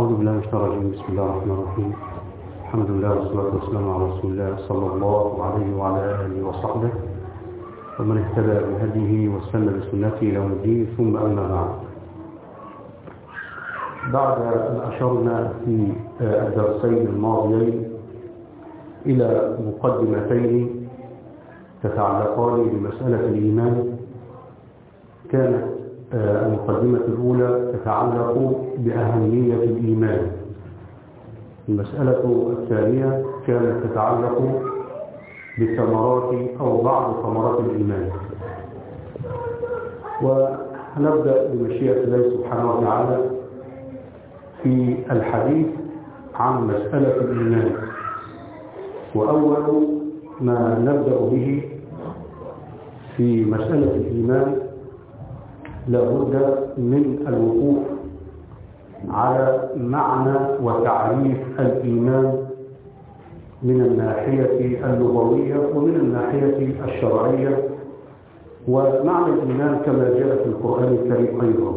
أعوذ بالله من الشيطان الرجيم. بسم الله الرحمن الرحيم. الحمد لله والصلاة والسلام على رسول الله صلى الله عليه وعلى آله وصحبه. ومن اهتدى بهديه واستنى بسنته إلى يوم الدين ثم أما بعد. بعد أن أشرنا في الدرسين الماضيين إلى مقدمتين تتعلقان بمسألة الإيمان. كانت المقدمة الأولى تتعلق بأهمية الإيمان. المسألة الثانية كانت تتعلق بثمرات أو بعض ثمرات الإيمان. ونبدأ بمشيئة الله سبحانه وتعالى في الحديث عن مسألة الإيمان. وأول ما نبدأ به في مسألة الإيمان لابد من الوقوف على معنى وتعريف الإيمان من الناحية اللغوية ومن الناحية الشرعية. ومعنى الإيمان كما جاء في القرآن الكريم أيضا.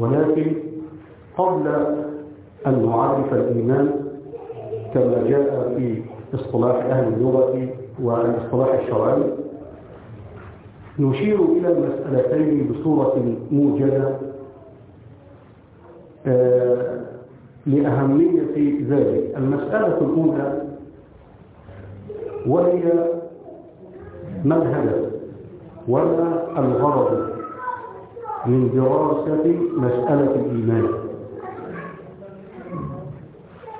ولكن قبل أن نعرف الإيمان كما جاء في اصطلاح أهل اللغة والاصطلاح الشرعي نشير إلى المسألتين بصورة موجزة آه لأهمية ذلك. المسألة الأولى وهي ما الهدف وما الغرض من دراسة مسألة الإيمان؟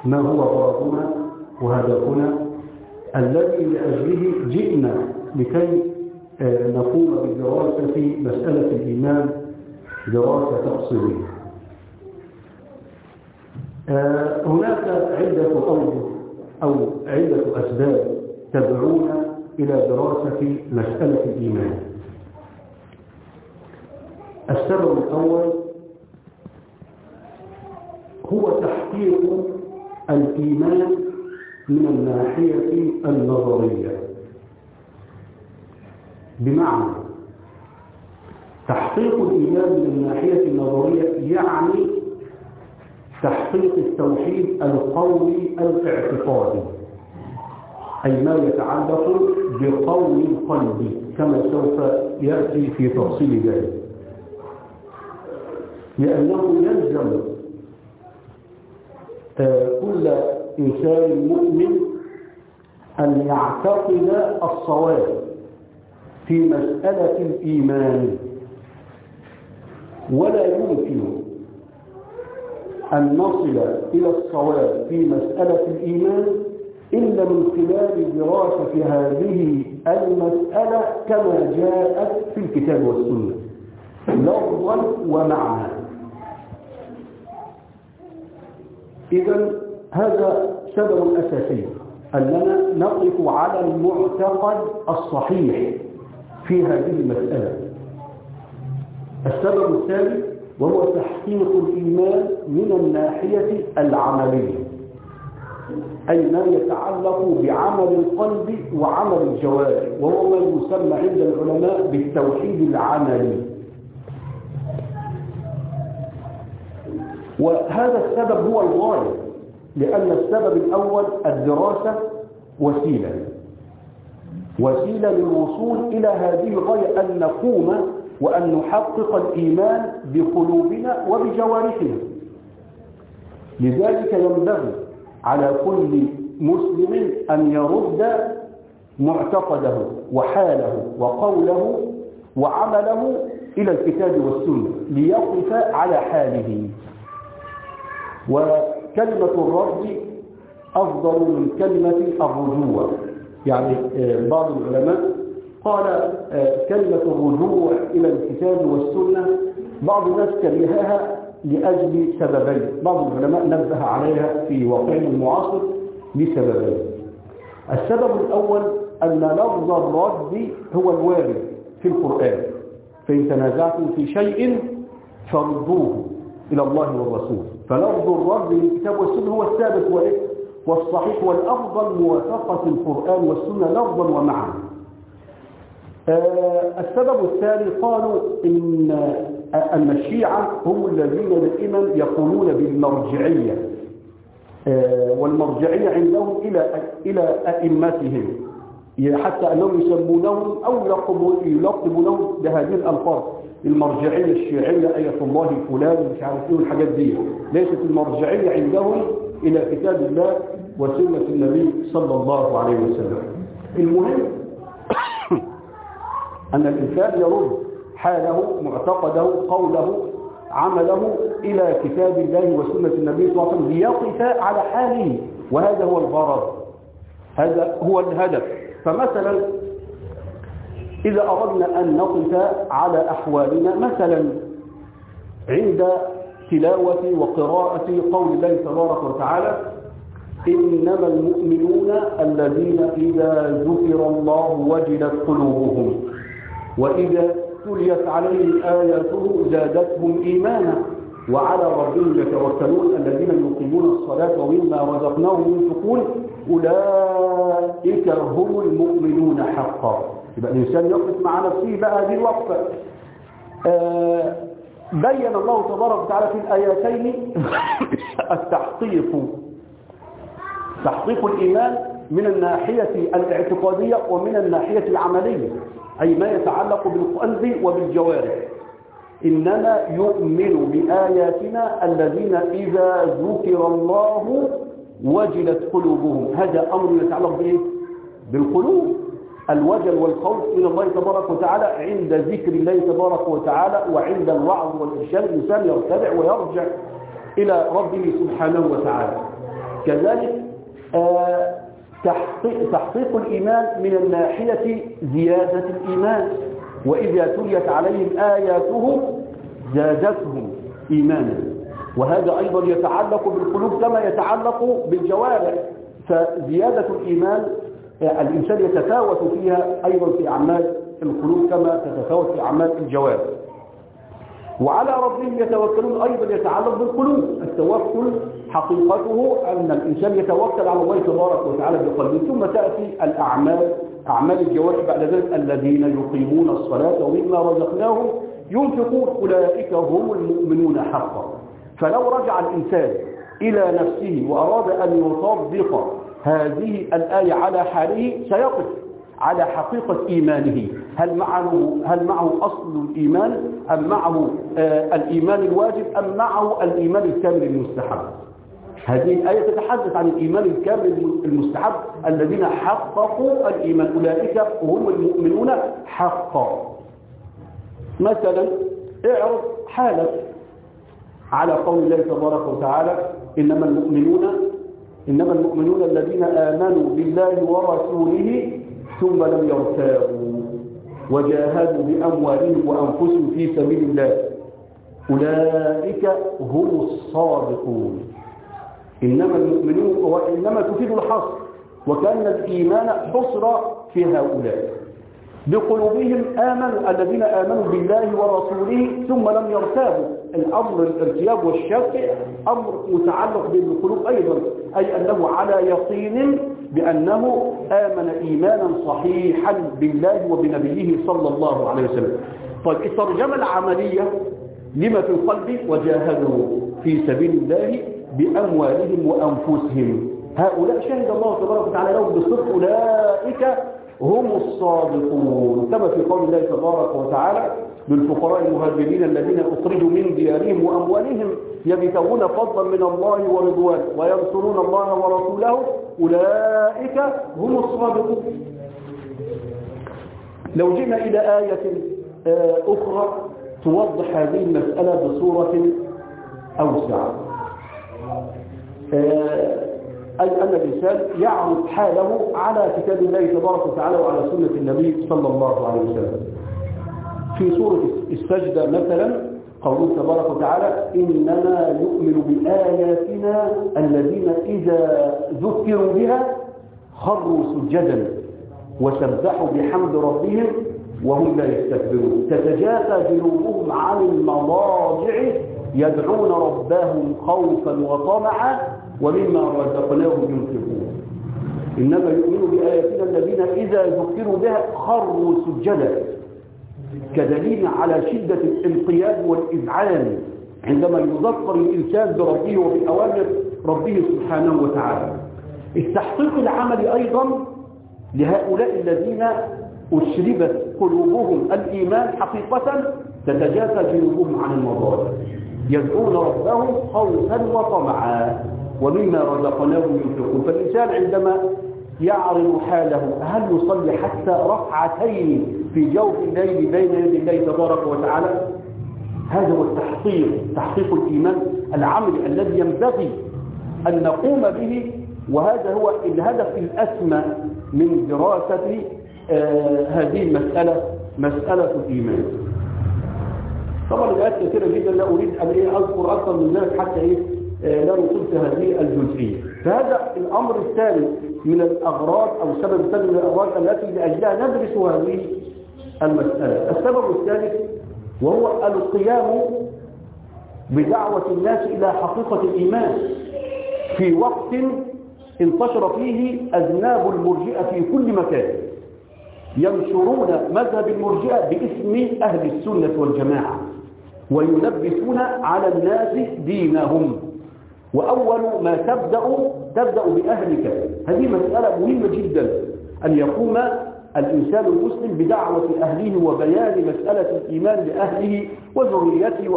ما هو غرضنا وهدفنا الذي لأجله جئنا لكي نقوم بدراسة مسألة الإيمان دراسة تفصيلية هناك عدة أوجه أو عدة أسباب تدعونا إلى دراسة مسألة الإيمان. السبب الأول هو تحقيق الإيمان من الناحية النظرية. بمعنى تحقيق الإيمان من الناحية النظرية يعني تحقيق التوحيد القولي الاعتقادي أي ما يتعلق بقول القلب كما سوف يأتي في تفصيل ذلك. لأنه يلزم كل إنسان مؤمن أن يعتقد الصواب. في مسألة الإيمان. ولا يمكن أن نصل إلى الصواب في مسألة الإيمان إلا من خلال دراسة هذه المسألة كما جاءت في الكتاب والسنة. لفظا ومعنى إذا هذا سبب أساسي أننا نقف على المعتقد الصحيح. في هذه المسألة. السبب الثاني وهو تحقيق الإيمان من الناحية العملية أي ما يتعلق بعمل القلب وعمل الجوارح وهو ما يسمى عند العلماء بالتوحيد العملي. وهذا السبب هو الغاية لأن السبب الأول الدراسة وسيلة. وسيلة للوصول إلى هذه الغاية أن نقوم وأن نحقق الإيمان بقلوبنا وبجوارحنا. لذلك ينبغي على كل مسلم أن يرد معتقده وحاله وقوله وعمله إلى الكتاب والسنة ليقف على حاله. وكلمة الرد أفضل من كلمة الرجوع. يعني بعض العلماء قال كلمة الرجوع إلى الكتاب والسنة بعض الناس كرهها لأجل سببين. بعض العلماء نبه عليها في واقعنا المعاصر لسببين. السبب الأول أن لفظ الرد هو الوارد في القرآن. فإن تنازعتم في شيء فردوه إلى الله والرسول. فلفظ الرد للكتاب والسنة هو الثابت والصحيح والأفضل موافقة القرآن والسنة لفظا ومعنى. السبب الثاني قالوا إن أن الشيعة هم الذين دائما يقولون بالمرجعية. والمرجعية عندهم إلى إلى أئمتهم حتى أنهم يسمونهم أو يلقبونهم بهذه الألفاظ. المرجعية الشيعية آية الله فلان مش عارف إيه الحاجات دي. ليست المرجعية عندهم إلى كتاب الله وسنة النبي صلى الله عليه وسلم. المهم أن الإنسان يرد حاله معتقده قوله عمله إلى كتاب الله وسنة النبي صلى الله عليه وسلم ليقف على حاله. وهذا هو الغرض. هذا هو الهدف. فمثلا إذا أردنا أن نقف على أحوالنا مثلا عند تلاوة وقراءة قول الله تبارك وتعالى إنما المؤمنون الذين إذا ذكر الله وجلت قلوبهم وإذا تليت عليهم آياته زادتهم إيمانا وعلى ربهم يتوكلون الذين يقيمون الصلاة ومما رزقناهم ينفقون أولئك هم المؤمنون حقا. يبقى الإنسان يقف مع نفسه بقى هذه الوقفة. آه بين الله تبارك وتعالى في الآيتين التحقيق. تحقيق الإيمان من الناحية الاعتقادية ومن الناحية العملية أي ما يتعلق بالقلب وبالجوارح. إنما يؤمن بآياتنا الذين إذا ذكر الله وجلت قلوبهم. هذا أمر يتعلق بإيه؟ بالقلوب. الوجل والخوف من الله تبارك وتعالى عند ذكر الله تبارك وتعالى وعند الوعظ والإرشاد. الإنسان يرتدع ويرجع إلى ربه سبحانه وتعالى. كذلك آه تحقيق, تحقيق الإيمان من الناحية زيادة الإيمان. وإذا تليت عليهم آياته زادتهم إيمانا. وهذا أيضا يتعلق بالقلوب كما يتعلق بالجوارح. فزيادة الإيمان الإنسان يتفاوت فيها أيضا في أعمال القلوب كما تتفاوت في أعمال الجوارح. وعلى ربهم يتوكلون أيضا يتعلق بالقلوب. التوكل حقيقته أن الإنسان يتوكل على الله تبارك وتعالى بقلبه ثم تأتي الأعمال أعمال الجوارح بعد ذلك. الذين يقيمون الصلاة ومما رزقناهم ينفقون أولئك هم المؤمنون حقا. فلو رجع الإنسان إلى نفسه وأراد أن يطبق هذه الآية على حاله سيقف على حقيقة إيمانه. هل معه, هل معه أصل الإيمان؟ أم معه آه الإيمان الواجب؟ أم معه الإيمان الكامل المستحب؟ هذه الآية تتحدث عن الإيمان الكامل المستحب الذين حققوا الإيمان. أولئك هم المؤمنون حقا. مثلا اعرض حالك. على قول الله تبارك وتعالى إنما المؤمنون إنما المؤمنون الذين آمنوا بالله ورسوله ثم لم يرتابوا وجاهدوا بأموالهم وأنفسهم في سبيل الله. أولئك هم الصادقون. إنما المؤمنون وإنما تفيد الحصر وكان الإيمان حصر في هؤلاء. بقلوبهم آمنوا الذين آمنوا بالله ورسوله ثم لم يرتابوا. الأمر الارتياب والشك أمر متعلق بالقلوب أيضا أي أنه على يقين بأنه آمن إيمانا صحيحا بالله وبنبيه صلى الله عليه وسلم. طيب الترجمة العملية لما في القلب وجاهدوا في سبيل الله بأموالهم وأنفسهم. هؤلاء شهد الله تبارك وتعالى لهم بصدق أولئك هم الصادقون. كما في قول الله تبارك وتعالى للفقراء المهاجرين الذين أخرجوا من ديارهم وأموالهم يبتغون فضلا من الله ورضوانه وينصرون الله ورسوله. أولئك هم الصادقون. لو جئنا إلى آية أخرى توضح هذه المسألة بصورة أوسع. أي أن الإنسان يعرض حاله على كتاب الله تبارك وتعالى وعلى سنة النبي صلى الله عليه وسلم. في سورة السجدة مثلا قوله تبارك وتعالى إنما يؤمن بآياتنا الذين إذا ذكروا بها خروا سجدا وسبحوا بحمد ربهم وهم لا يستكبرون. تتجافى جنوبهم عن المضاجع يدعون ربهم خوفا وطمعا ومما رزقناهم ينفقون. إنما يؤمن بآياتنا الذين إذا ذكروا بها خروا سجدا كدليل على شدة الانقياد والإذعان عندما يذكر الإنسان بربه وبأوامر ربه سبحانه وتعالى. التحقيق العملي أيضا لهؤلاء الذين أشربت قلوبهم الإيمان حقيقة تتجافى جنوبهم عن المضاجع يدعون ربهم خوفا وطمعا. ومما رزقناهم ينفقون فالإنسان عندما يعرض حاله هل يصلي حتى ركعتين في جوف الليل بين يدي الله تبارك وتعالى؟ هذا هو التحقيق تحقيق الإيمان العملي الذي ينبغي أن نقوم به وهذا هو الهدف الأسمى من دراسة آه هذه المسألة مسألة الإيمان. طبعا الآيات كثيرة جدا لا أريد أن أذكر أكثر من ذلك حتى إيه؟ لا نصل في هذه الجزئية. فهذا الأمر الثاني من الأغراض أو السبب الثاني من الأغراض التي لأجلها ندرس هذه المسألة. السبب الثالث وهو القيام بدعوة الناس إلى حقيقة الإيمان في وقت انتشر فيه أذناب المرجئة في كل مكان. ينشرون مذهب المرجئة باسم أهل السنة والجماعة ويلبسون على الناس دينهم. وأول ما تبدأ تبدأ بأهلك. هذه مسألة مهمة جدا. أن يقوم الإنسان المسلم بدعوة أهله وبيان مسألة الإيمان لأهله وذريته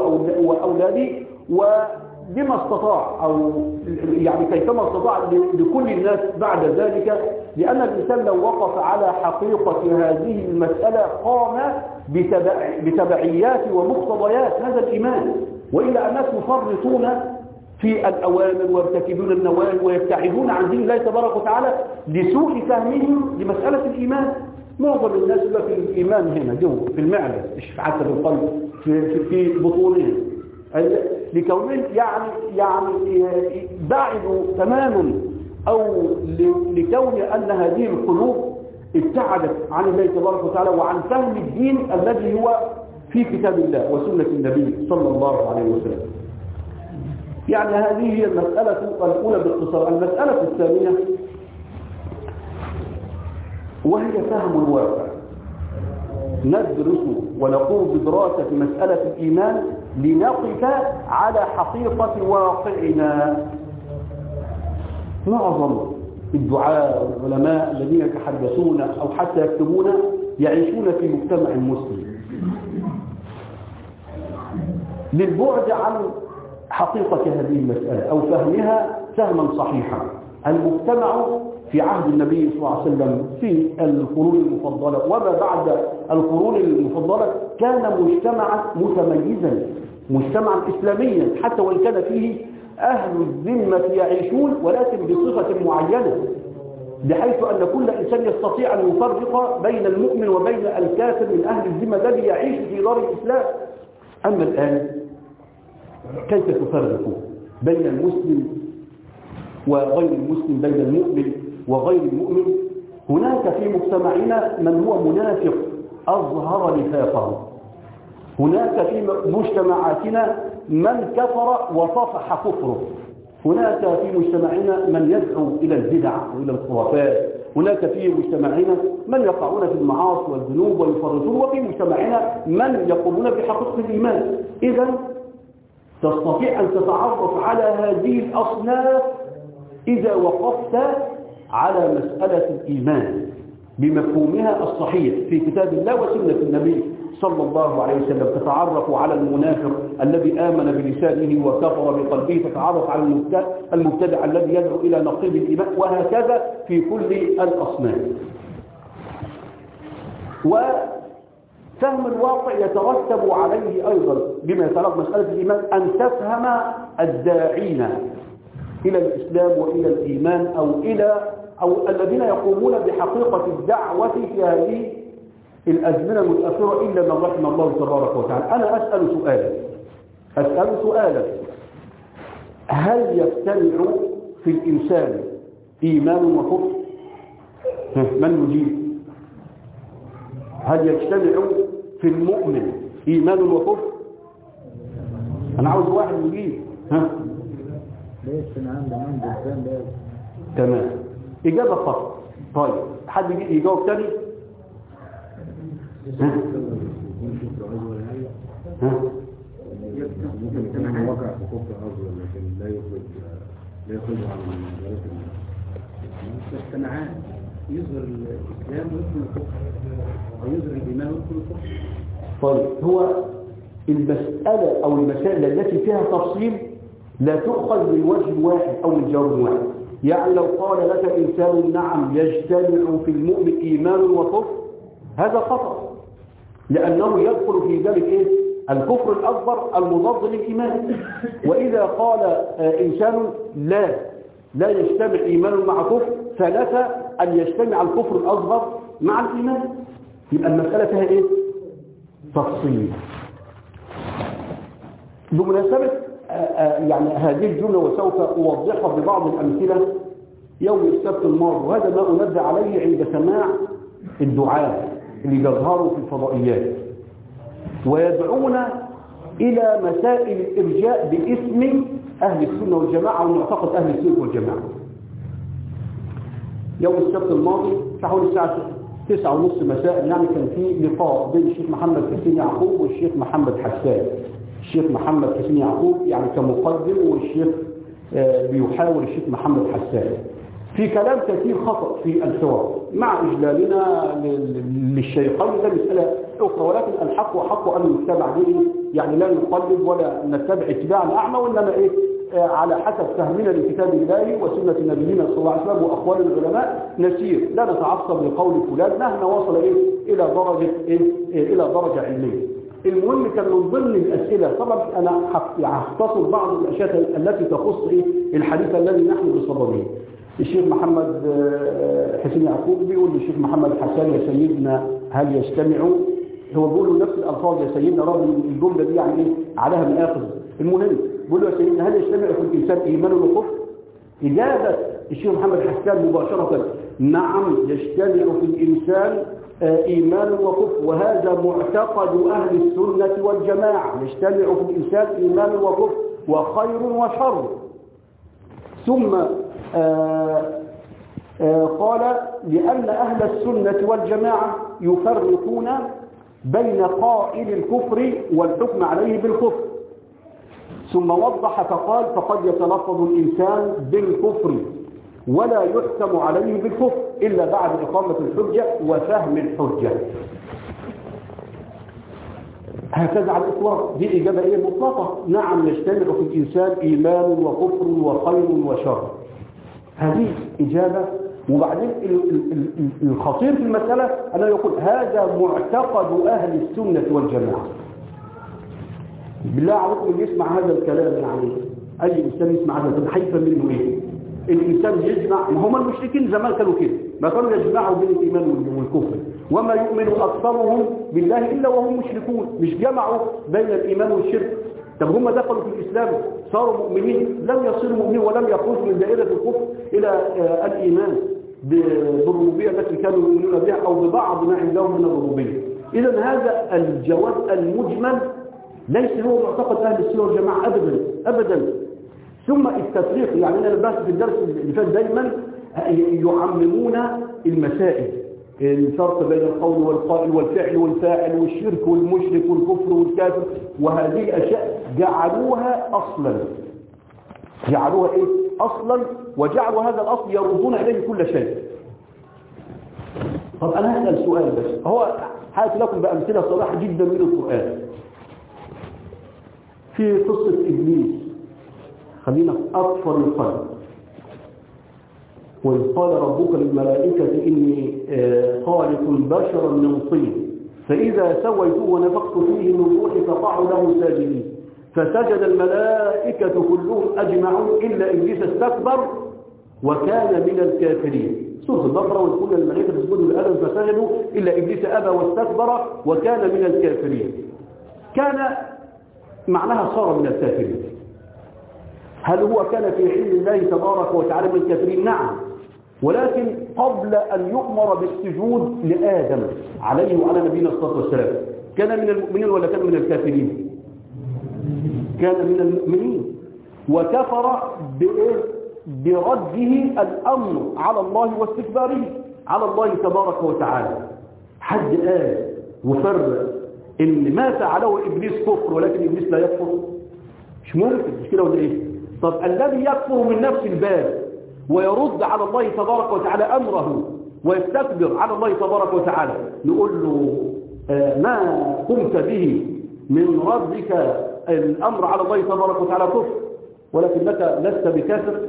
وأولاده وبما استطاع أو يعني كيفما استطاع لكل الناس بعد ذلك لأن الإنسان لو وقف على حقيقة هذه المسألة قام بتبع بتبعيات ومقتضيات هذا الإيمان. وإلا الناس يفرطون في الأوامر ويرتكبون النواهي ويبتعدون عن دين الله تبارك وتعالى لسوء فهمهم لمسألة الإيمان. معظم الناس يقول لك الإيمان هنا جوه في المعدة مش في في القلب في, في, في بطونهم لكونهم يعني يعني بعدوا تماما أو لكون أن هذه القلوب ابتعدت عن الله تبارك وتعالى وعن فهم الدين الذي هو في كتاب الله وسنة النبي صلى الله عليه وسلم. يعني هذه هي المسألة الأولى باختصار. المسألة الثانية وهي فهم الواقع. ندرس ونقوم بدراسة مسألة الإيمان لنقف على حقيقة واقعنا. معظم الدعاء والعلماء الذين يتحدثون أو حتى يكتبون يعيشون في مجتمع مسلم. للبعد عن حقيقة هذه المسألة أو فهمها فهما صحيحا. المجتمع في عهد النبي صلى الله عليه وسلم في القرون المفضلة وما بعد القرون المفضلة كان مجتمعا متميزا مجتمعا إسلاميا حتى وإن كان فيه أهل الذمة يعيشون ولكن بصفة معينة بحيث أن كل إنسان يستطيع أن يفرق بين المؤمن وبين الكافر من أهل الذمة الذي يعيش في دار الإسلام. أما الآن كيف تفرق بين المسلم وغير المسلم بين المؤمن وغير المؤمن؟ هناك في مجتمعنا من هو منافق أظهر نفاقه. هناك في مجتمعاتنا من كفر وصفح كفره. هناك في مجتمعنا من يدعو إلى البدع وإلى الخرافات. هناك في مجتمعنا من يقعون في المعاصي والذنوب ويفرطون. وفي مجتمعنا من يقومون بحقيقة الإيمان. إذا تستطيع أن تتعرف على هذه الأصناف إذا وقفت على مسألة الإيمان بمفهومها الصحيح في كتاب الله وسنة النبي صلى الله عليه وسلم. تتعرف على المنافق الذي آمن بلسانه وكفر بقلبه تتعرف على المبتدع الذي يدعو إلى نقيض الإيمان وهكذا في كل الأصناف. وفهم الواقع يترتب عليه أيضا بما يتعلق مسألة الإيمان أن تفهم الداعين إلى الإسلام وإلى الإيمان أو إلى أو الذين يقومون بحقيقة الدعوة في هذه الأزمنة المتأخرة إلا من رحم الله تبارك وتعالى. أنا أسأل سؤالا. أسأل سؤالا. هل يجتمع في الإنسان إيمان وكفر؟ من يجيب هل يجتمع في المؤمن إيمان وكفر؟ أنا عاوز واحد يجيب. ها؟ ليش؟ تمام. إجابة خطأ طيب. حد يجي يجاوب تاني؟ ها؟ ها؟ ممكن وقع في كفر أصغر لكن لا يخرج لا يخرج عن مدارس السمعان يظهر الإسلام ويدخل الكفر. طيب هو المسألة أو المسائل التي فيها تفصيل لا تؤخذ من وجه واحد أو من جواب واحد. يعني لو قال لك إنسان نعم يجتمع في المؤمن إيمان وكفر هذا خطأ. لأنه يدخل في ذلك إيه؟ الكفر الأكبر المضاد للإيمان. وإذا قال آه، إنسان لا لا يجتمع إيمان مع كفر فنفى أن يجتمع الكفر الأصغر مع الإيمان. يبقى المسألة فيها إيه؟ تفصيل. بمناسبة آه، آه، يعني هذه الجملة وسوف أوضحها ببعض الأمثلة يوم السبت الماضي وهذا ما أنبه عليه عند سماع الدعاء اللي يظهروا في الفضائيات. ويدعون إلى مسائل الإرجاء باسم أهل السنة والجماعة ومعتقد أهل السنة والجماعة. يوم السبت الماضي حوالي الساعة تسعة ونص مساء. يعني كان في لقاء بين الشيخ محمد حسين يعقوب والشيخ محمد حسان. الشيخ محمد حسين يعقوب يعني كمقدم والشيخ آه، بيحاور الشيخ محمد حسان. في كلام كثير خطأ في الحوار مع إجلالنا لل- للشيخين. ده مسألة أخرى ولكن الحق وحق أن يتبع به. يعني لا نقلد ولا نتبع اتباعا أعمى وإنما إيه؟ على حسب فهمنا لكتاب الله وسنة نبينا صلى الله عليه وسلم وأقوال العلماء نسير. لا نتعصب لقول فلان مهما وصل إيه إلى درجة إيه؟ إيه إلى درجة علمية. المهم كان من ضمن الأسئلة طبعا أنا يعني هختصر بعض الأشياء التي تخص إيه؟ الحديث الذي نحن بصدده الشيخ محمد آه، حسين يعقوب بيقول للشيخ محمد حسان يا سيدنا هل يجتمعوا هو بيقول نفس الألفاظ يا سيدنا رغم الجملة دي يعني إيه؟ عليها من آخر المهم بيقول له يا سيدنا هل يجتمع في الإنسان إيمان وكفر إجابة الشيخ محمد حسان مباشرة. نعم يجتمع في الإنسان آه، إيمان وكفر وهذا معتقد أهل السنة والجماعة. يجتمع في الإنسان إيمان وكفر وخير وشر. ثم آه، آه، قال لأن أهل السنة والجماعة يفرقون بين قائل الكفر والحكم عليه بالكفر. ثم وضح فقال فقد يتلفظ الإنسان بالكفر ولا يحكم عليه بالكفر إلا بعد إقامة الحجة وفهم الحجة. هكذا على الإطلاق. دي إجابة إيه؟ مطلقة. نعم يجتمع في الإنسان إيمان وكفر وخير وشر. هذه إجابة. وبعدين ال- ال- ال- الخطير في المسألة أنه يقول هذا معتقد أهل السنة والجماعة. بالله عليكم اللي يسمع هذا الكلام يعني. أي إنسان يسمع هذا الكلام حيفا منه إيه؟ الإنسان يجمع ما هم المشركين زمان كانوا كده. ما كانوا يجمعوا بين الإيمان وال- والكفر. وما يؤمن أكثرهم بالله إلا وهم مشركون. مش جمعوا بين الإيمان والشرك. طب هم دخلوا في الإسلام صاروا مؤمنين لم يصيروا مؤمنين ولم يخرجوا من دائرة الكفر إلى آه، الإيمان بالربوبية التي كانوا يؤمنون بها أو ببعض ما عندهم من الربوبية. إذا هذا الجواب المجمل ليس هو معتقد أهل السنة والجماعة أبدا أبدا. ثم التفريق يعني أنا بس في الدرس اللي فات دايما يعممون المسائل. الفرق بين القول والقائل والفعل والفاعل والشرك والمشرك والكفر والكافر وهذه الأشياء جعلوها أصلا. جعلوها إيه؟ أصلا وجعلوا هذا الأصل يردون إليه كل شيء. طب أنا هسأل سؤال بس. هو هات لكم بأمثلة صراحة جدا من القرآن. في قصة إبليس. خلينا في أطفال القلب وإذ قال ربك للملائكة إني آه، خالق بشرا من طين. فإذا سويته ونفخت فيه من روحي فقعوا له ساجدين. فسجد الملائكة كلهم أجمعون إلا إبليس استكبر وكان من الكافرين. سورة البقرة وتقول الملائكة تسجدوا لآدم فسجدوا إلا إبليس أبى واستكبر وكان من الكافرين. كان معناها صار من الكافرين هل هو كان في علم الله تبارك وتعالى من الكافرين؟ نعم. ولكن قبل أن يؤمر بالسجود لآدم عليه وعلى نبينا الصلاة والسلام كان من المؤمنين ولا كان من الكافرين؟ كان من المؤمنين. وكفر برده الأمر على الله واستكباره على الله تبارك وتعالى. حد قال وفرق إن ما فعله إبليس كفر ولكن إبليس لا يكفر. مش ممكن مش كده ولا إيه؟ طب الذي يكفر من نفس الباب ويرد على الله تبارك وتعالى أمره ويستكبر على الله تبارك وتعالى نقول له آه ما قمت به من ردك الأمر على الله تبارك وتعالى كفر ولكنك لست بكافر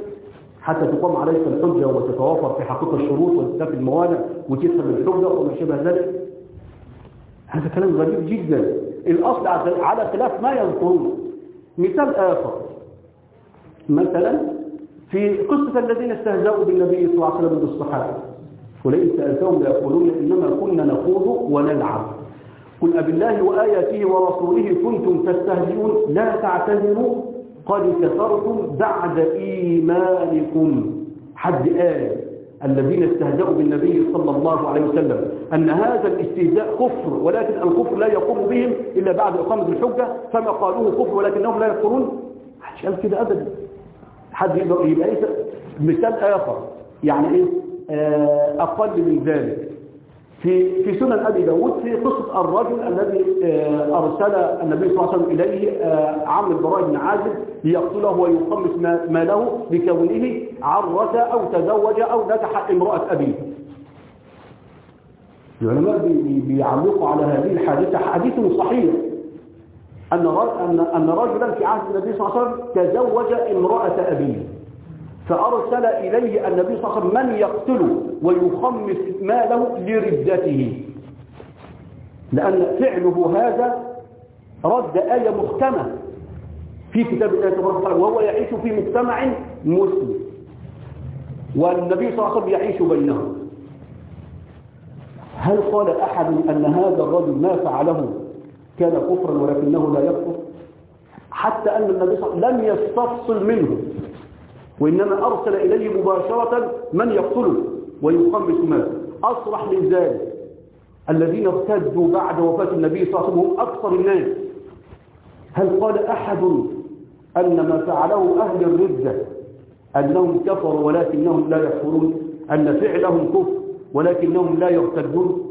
حتى تقام عليك الحجة وتتوافر في حقيقة الشروط وتتفي الموانع وتفهم الحجة وما شابه ذلك. هذا كلام غريب جدا. الأصل على خلاف ما يذكرون مثال آخر. مثلا في قصة الذين استهزأوا بالنبي صلى الله عليه وسلم بالصحابة. ولئن سألتهم ليقولون إنما كنا نخوض ونلعب. قل أبالله وآياته ورسوله كنتم تستهزئون. لا تعتذروا. قد كفرتم بعد إيمانكم. حد آية. الذين استهزأوا بالنبي صلى الله عليه وسلم أن هذا الاستهزاء كفر ولكن الكفر لا يقوم بهم إلا بعد إقامة الحجة فما قالوه كفر ولكنهم لا يكفرون. محدش قال كده أبدا. حد يقدر يبقى مثال آخر. يعني إيه؟ أقل من ذلك. في في سنن أبي داود في قصة الرجل الذي أرسل النبي صلى الله عليه وسلم إليه عم البراء بن عازب ليقتله ويقمص ماله بكونه عرس أو تزوج أو نكح امرأة أبيه. العلماء بيعلقوا على هذه الحادثة. حديث صحيح. أن أن رجلا في عهد النبي صلى الله عليه وسلم تزوج امرأة أبيه. فأرسل إليه النبي صلى الله عليه وسلم من يقتله ويخمس ماله لردته. لأن فعله هذا رد آية محكمة في كتاب الله تبارك وتعالى وهو يعيش في مجتمع مسلم. والنبي صلى الله عليه وسلم يعيش بينهم. هل قال أحد أن هذا الرجل ما فعله كان كفرا ولكنه لا يكفر؟ حتى أن النبي صلى الله عليه وسلم لم يستفصل منه. وإنما أرسل إليه مباشرة من يقتله ويخمس ماله أصرح من ذلك. الذين ارتدوا بعد وفاة النبي صلى الله عليه وسلم أكثر الناس. هل قال أحد أن ما فعله أهل الردة أنهم كفروا ولكنهم لا يكفرون؟ أن فعلهم كفر ولكنهم لا يرتدون؟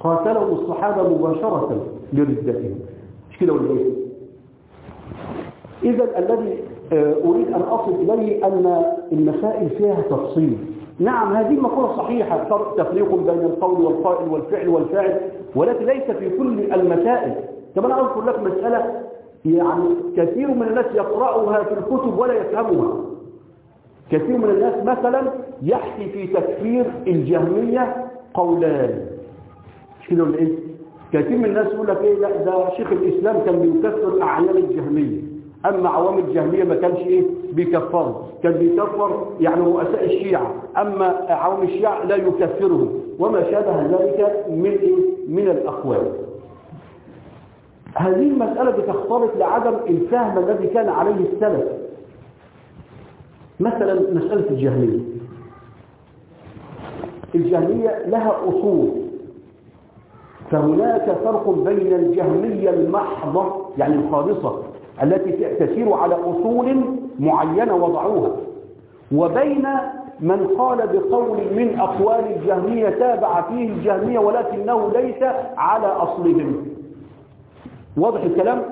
قاتلهم الصحابة مباشرة لردتهم. مش كده ولا إيه؟ إذا الذي أريد أن أصل إليه أن المسائل فيها تفصيل. نعم هذه مقولة صحيحة تفريق بين القول والقائل والفعل والفاعل ولكن ليس في كل المسائل. كما أنا أذكر لك مسألة يعني كثير من الناس يقرأها في الكتب ولا يفهمها. كثير من الناس مثلا يحكي في تكفير الجهمية قولان. مش كده ولا إيه كثير من الناس يقول لك إيه لا ده شيخ الإسلام كان بيكفر أعيان الجهمية. أما عوام الجهمية ما كانش إيه؟ بيكفروا. كان بيكفر يعني رؤساء الشيعة. أما عوام الشيعة لا يكفرهم. وما شابه ذلك من إيه؟ من الأقوال هذه المسألة بتختلط لعدم الفهم الذي كان عليه السلف. مثلا مسألة الجهمية. الجهمية لها أصول. فهناك فرق بين الجهمية المحضة يعني الخالصة التي تسير على أصول معينة وضعوها. وبين من قال بقول من أقوال الجهمية تابع فيه الجهمية ولكنه ليس على أصلهم. واضح الكلام؟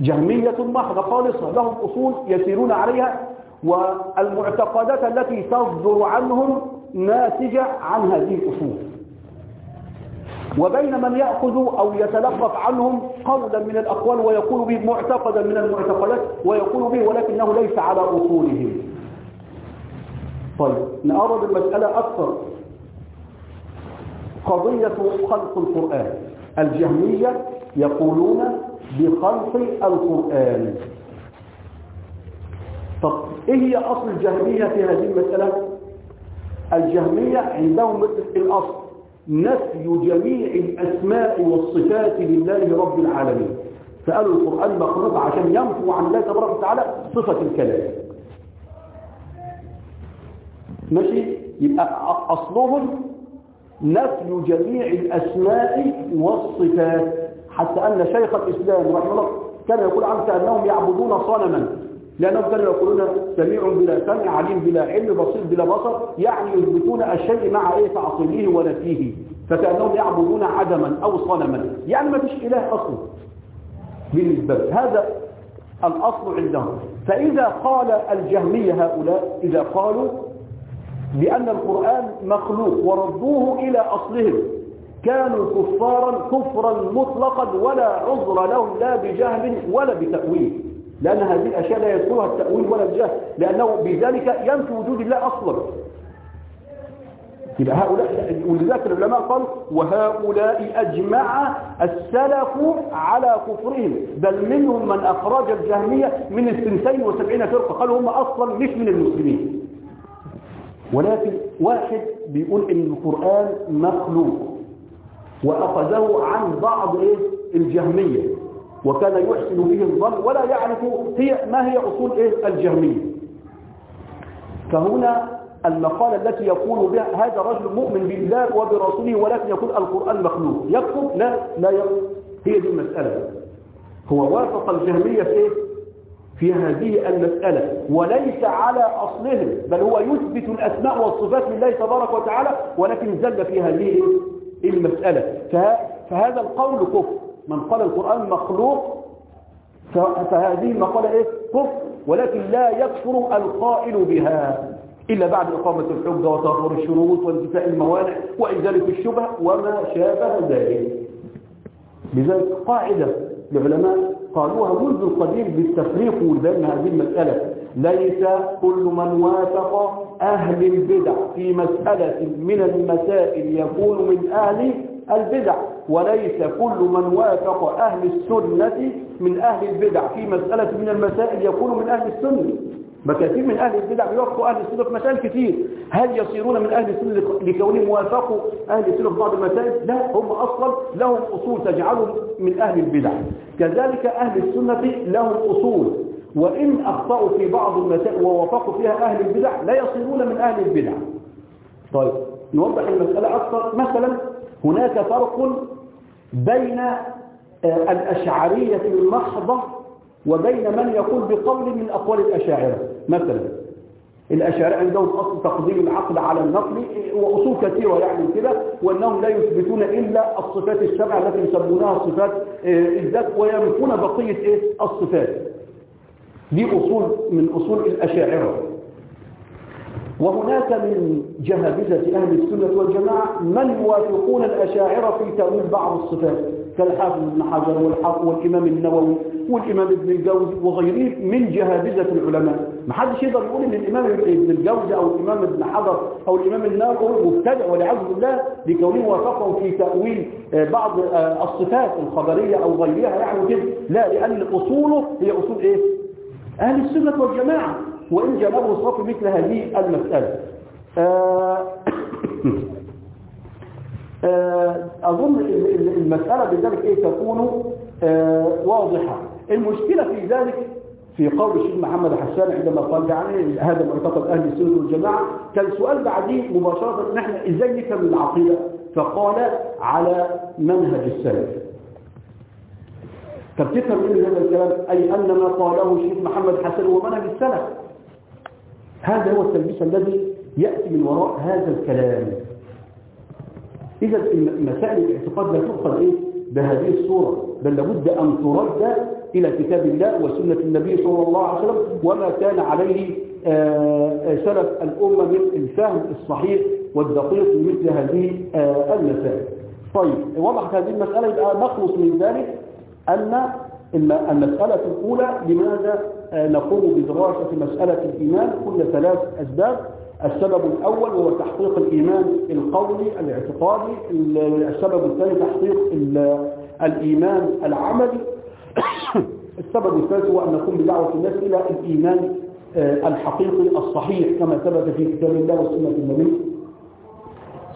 جهمية محضة خالصة لهم أصول يسيرون عليها والمعتقدات التي تصدر عنهم ناتجة عن هذه الأصول. وبين من يأخذ أو يتلقف عنهم قولا من الأقوال ويقول به معتقدا من المعتقدات ويقول به ولكنه ليس على أصولهم. طيب نقرب المسألة أكثر. قضية خلق القرآن. الجهمية يقولون بخلق القرآن. طب إيه هي أصل الجهمية في هذه المسألة؟ الجهمية عندهم الأصل. نفي جميع الأسماء والصفات لله رب العالمين. فقالوا القرآن مخلوق عشان ينفوا عن الله تبارك وتعالى صفة الكلام. ماشي؟ يبقى أصلهم نفي جميع الأسماء والصفات. حتى أن شيخ الإسلام رحمه الله كان يقول عنه كأنهم يعبدون صنما. لأنهم كانوا يقولون سميع بلا سمع عليم بلا علم بصير بلا بصر يعني يثبتون الشيء مع إيه؟ تعطيله ونفيه. فكأنهم يعبدون عدما أو صنما. يعني ما فيش إله أصلا. بالنسبة. هذا الأصل عندهم. فإذا قال الجهمية هؤلاء إذا قالوا بأن القرآن مخلوق وردوه إلى أصلهم كانوا كفارا كفرا مطلقا ولا عذر لهم لا بجهل ولا بتأويل. لأن هذه الأشياء لا يذكرها التأويل ولا الجهل لأنه بذلك ينفي وجود الله أصلا. يبقى هؤلاء ولذلك العلماء قالوا وهؤلاء أجمع السلف على كفرهم بل منهم من أخرج الجهمية من الثنتين وسبعين فرقة قالوا هم أصلا مش من المسلمين. ولكن واحد بيقول إن القرآن مخلوق وأخذه عن بعض إيه؟ الجهمية. وكان يحسن به الظن ولا يعرف هي ما هي أصول إيه؟ الجهمية. فهنا المقالة التي يقول بها هذا رجل مؤمن بالله وبرسوله ولكن يقول القرآن مخلوق. يكفر لا لا يكفر هي دي المسألة. هو وافق الجهمية في إيه؟ في هذه المسألة. وليس على أصلهم بل هو يثبت الأسماء والصفات لله تبارك وتعالى ولكن زل في هذه المسألة. فهذا القول كفر. من قال القرآن مخلوق فهذه المقالة إيه؟ كفر ولكن لا يكفر القائل بها إلا بعد إقامة الحجة وتطور الشروط وانتفاء الموانع وإزالة الشبه وما شابه ذلك. لذلك قاعدة العلماء قالوها منذ القديم بالتفريق بين هذه المسألة. ليس كل من وافق أهل البدع في مسألة من المسائل يكون من أهل البدع. وليس كل من وافق أهل السنة من أهل البدع. في مسألة من المسائل يكون من أهل السنة. بكثير من أهل البدع بيوافقوا أهل السنة في مسائل كثير. هل يصيرون من أهل السنة لكونهم وافقوا أهل السنة في بعض المسائل؟ لا هم أصلا لهم أصول تجعلهم من أهل البدع. كذلك أهل السنة لهم أصول. وإن أخطأوا في بعض المسائل ووافقوا فيها أهل البدع لا يصيرون من أهل البدع. طيب نوضح المسألة أكثر. مثلا هناك فرق بين الأشعرية المحضة وبين من يقول بقول من أقوال الأشاعرة. مثلا الأشاعرة عندهم أصل تقديم العقل على النقل وأصول كثيرة يعني كده وأنهم لا يثبتون إلا الصفات السبعة التي يسمونها صفات الذات وينفون بقية إيه؟ الصفات. دي أصول من أصول الأشاعرة. وهناك من جهابزة أهل السنة والجماعة من يوافقون الأشاعرة في تأويل بعض الصفات كالحافظ ابن حجر والحق والإمام النووي والإمام ابن الجوزي وغيره من جهابزة العلماء. ما حدش يقدر يقول إن الإمام ابن الجوزي أو الإمام ابن حجر أو الإمام النووي مبتدع والعياذ بالله لكونه وافقهم في تأويل بعض الصفات الخبرية أو غيرها يعني كده. لا لأن أصوله هي أصول إيه؟ أهل السنة والجماعة. وإن جنبوا صف مثل هذه المسألة. آه أظن المسألة بذلك إيه تكون واضحة. المشكلة في ذلك في قول الشيخ محمد حسان عندما قال يعني هذا معتقد أهل السنة والجماعة كان سؤال بعديه مباشرة نحن إزاي نفهم العقيدة؟ فقال على منهج السلف. طب تفهم من هذا الكلام أي أن ما قاله الشيخ محمد حسن هو منهج السلف. هذا هو التلبيس الذي يأتي من وراء هذا الكلام. إذا مسائل الاعتقاد لا تؤخذ إيه؟ بهذه الصورة بل لابد أن ترد إلى كتاب الله وسنة النبي صلى الله عليه وسلم وما كان عليه سلف الأمة من الفهم الصحيح والدقيق لمثل هذه المسائل. طيب وضحت هذه المسألة يبقى نخلص من ذلك أن المسألة الأولى لماذا نقوم بدراسة مسألة الإيمان كل ثلاث أسباب. السبب الأول هو تحقيق الإيمان القولي الاعتقادي. السبب الثاني تحقيق الإيمان العملي. السبب الثالث هو أن نقوم بدعوة الناس إلى الإيمان الحقيقي الصحيح كما ثبت في كتاب الله وسنة النبي.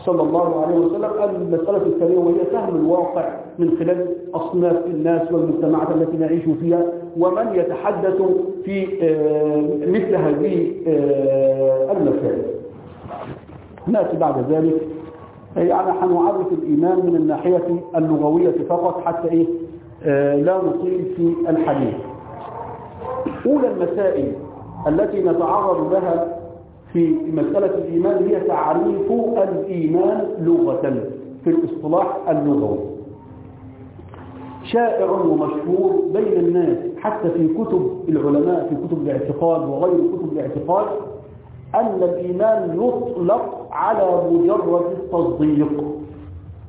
صلى الله عليه وسلم المسألة الثانية وهي فهم الواقع من خلال أصناف الناس والمجتمعات التي نعيش فيها ومن يتحدث في مثل هذه المسائل. نأتي بعد ذلك. يعني حنعرف الإيمان من الناحية اللغوية فقط حتى إيه؟ لا نطيل في الحديث. أولى المسائل التي نتعرض لها في مسألة الإيمان هي تعريف الإيمان لغة في الاصطلاح اللغوي شائع ومشهور بين الناس حتى في كتب العلماء في كتب الاعتقاد وغير كتب الاعتقاد أن الإيمان يطلق على مجرد التصديق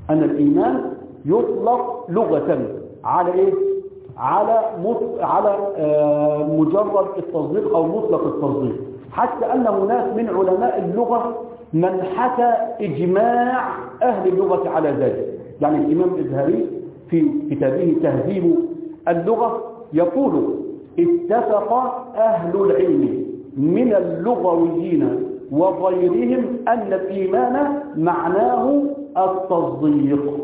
أن الإيمان يطلق لغة على إيه؟ على. على آه مجرد التصديق أو مطلق التصديق حتى أن هناك من علماء اللغة من حكى إجماع أهل اللغة على ذلك. يعني الإمام الإزهري في كتابه تهذيب اللغة يقول اتفق أهل العلم من اللغويين وغيرهم أن الإيمان معناه التصديق.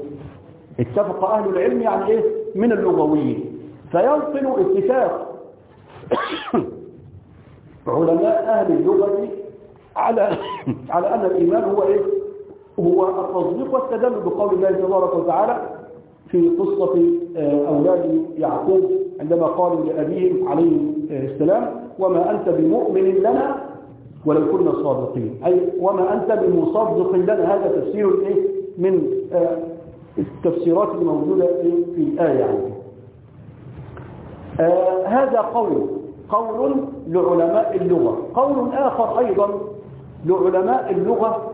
اتفق أهل العلم يعني إيه؟ من اللغويين. فينقل اتفاق علماء أهل اللغة على على أن الإيمان هو إيه؟ هو التصديق والتدلل بقول الله تبارك وتعالى في قصة أولاد يعقوب عندما قالوا لأبيهم عليه السلام وما أنت بمؤمن لنا ولو كنا صادقين. أي وما أنت بمصدق لنا. هذا تفسير إيه؟ من التفسيرات الموجودة في الآية يعني. آه هذا قول. قول لعلماء اللغة. قول آخر أيضا لعلماء اللغة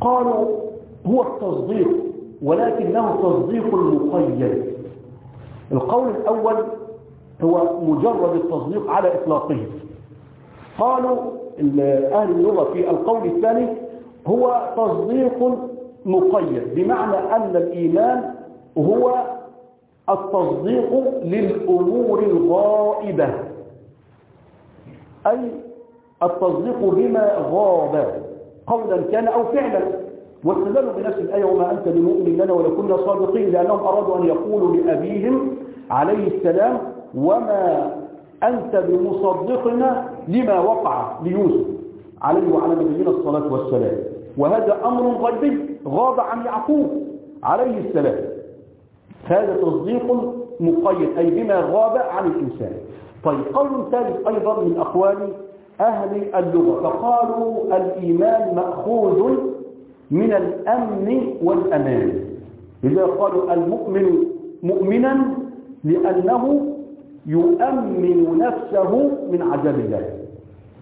قالوا هو التصديق ولكنه تصديق مقيد. القول الأول هو مجرد التصديق على إطلاقه. قالوا أهل اللغة في القول الثاني هو تصديق مقيد بمعنى أن الإيمان هو التصديق للأمور الغائبة. أي التصديق بما غاب قولا كان أو فعلا. واستدلوا بنفس الآية وما أنت بمؤمن لنا ولو كنا صادقين لأنهم أرادوا أن يقولوا لأبيهم عليه السلام وما أنت بمصدقنا لما وقع ليوسف عليه وعلى نبينا الصلاة والسلام. وهذا أمر غيبي غاب عن يعقوب عليه السلام. هذا تصديق مقيد أي بما غاب عن الإنسان. طيب قول ثالث أيضا من أقوال أهل اللغة فقالوا الإيمان مأخوذ من الأمن والأمان. إذا قالوا المؤمن مؤمنا لأنه يؤمن نفسه من عذاب الله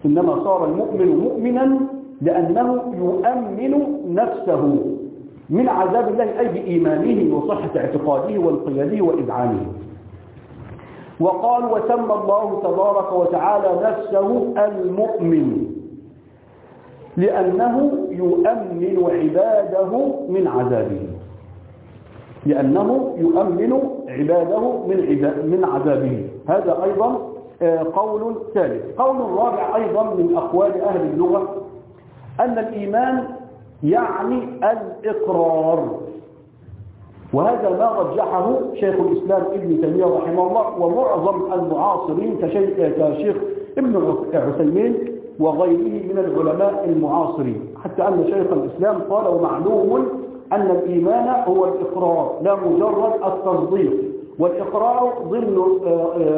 إنما صار المؤمن مؤمنا لأنه يؤمن نفسه من عذاب الله أي بإيمانه وصحة اعتقاده وانقياده وإذعانه وقال وسمى الله تبارك وتعالى نفسه المؤمن لأنه يؤمن عباده من عذابه. لأنه يؤمن عباده من من عذابه. هذا أيضا قول ثالث. قول رابع أيضا من أقوال أهل اللغة أن الإيمان يعني الإقرار. وهذا ما رجحه شيخ الإسلام ابن تيمية رحمه الله ومعظم المعاصرين كشيخ ابن عثيمين وغيره من العلماء المعاصرين. حتى أن شيخ الإسلام قال ومعلوم أن الإيمان هو الإقرار لا مجرد التصديق. والإقرار ضمن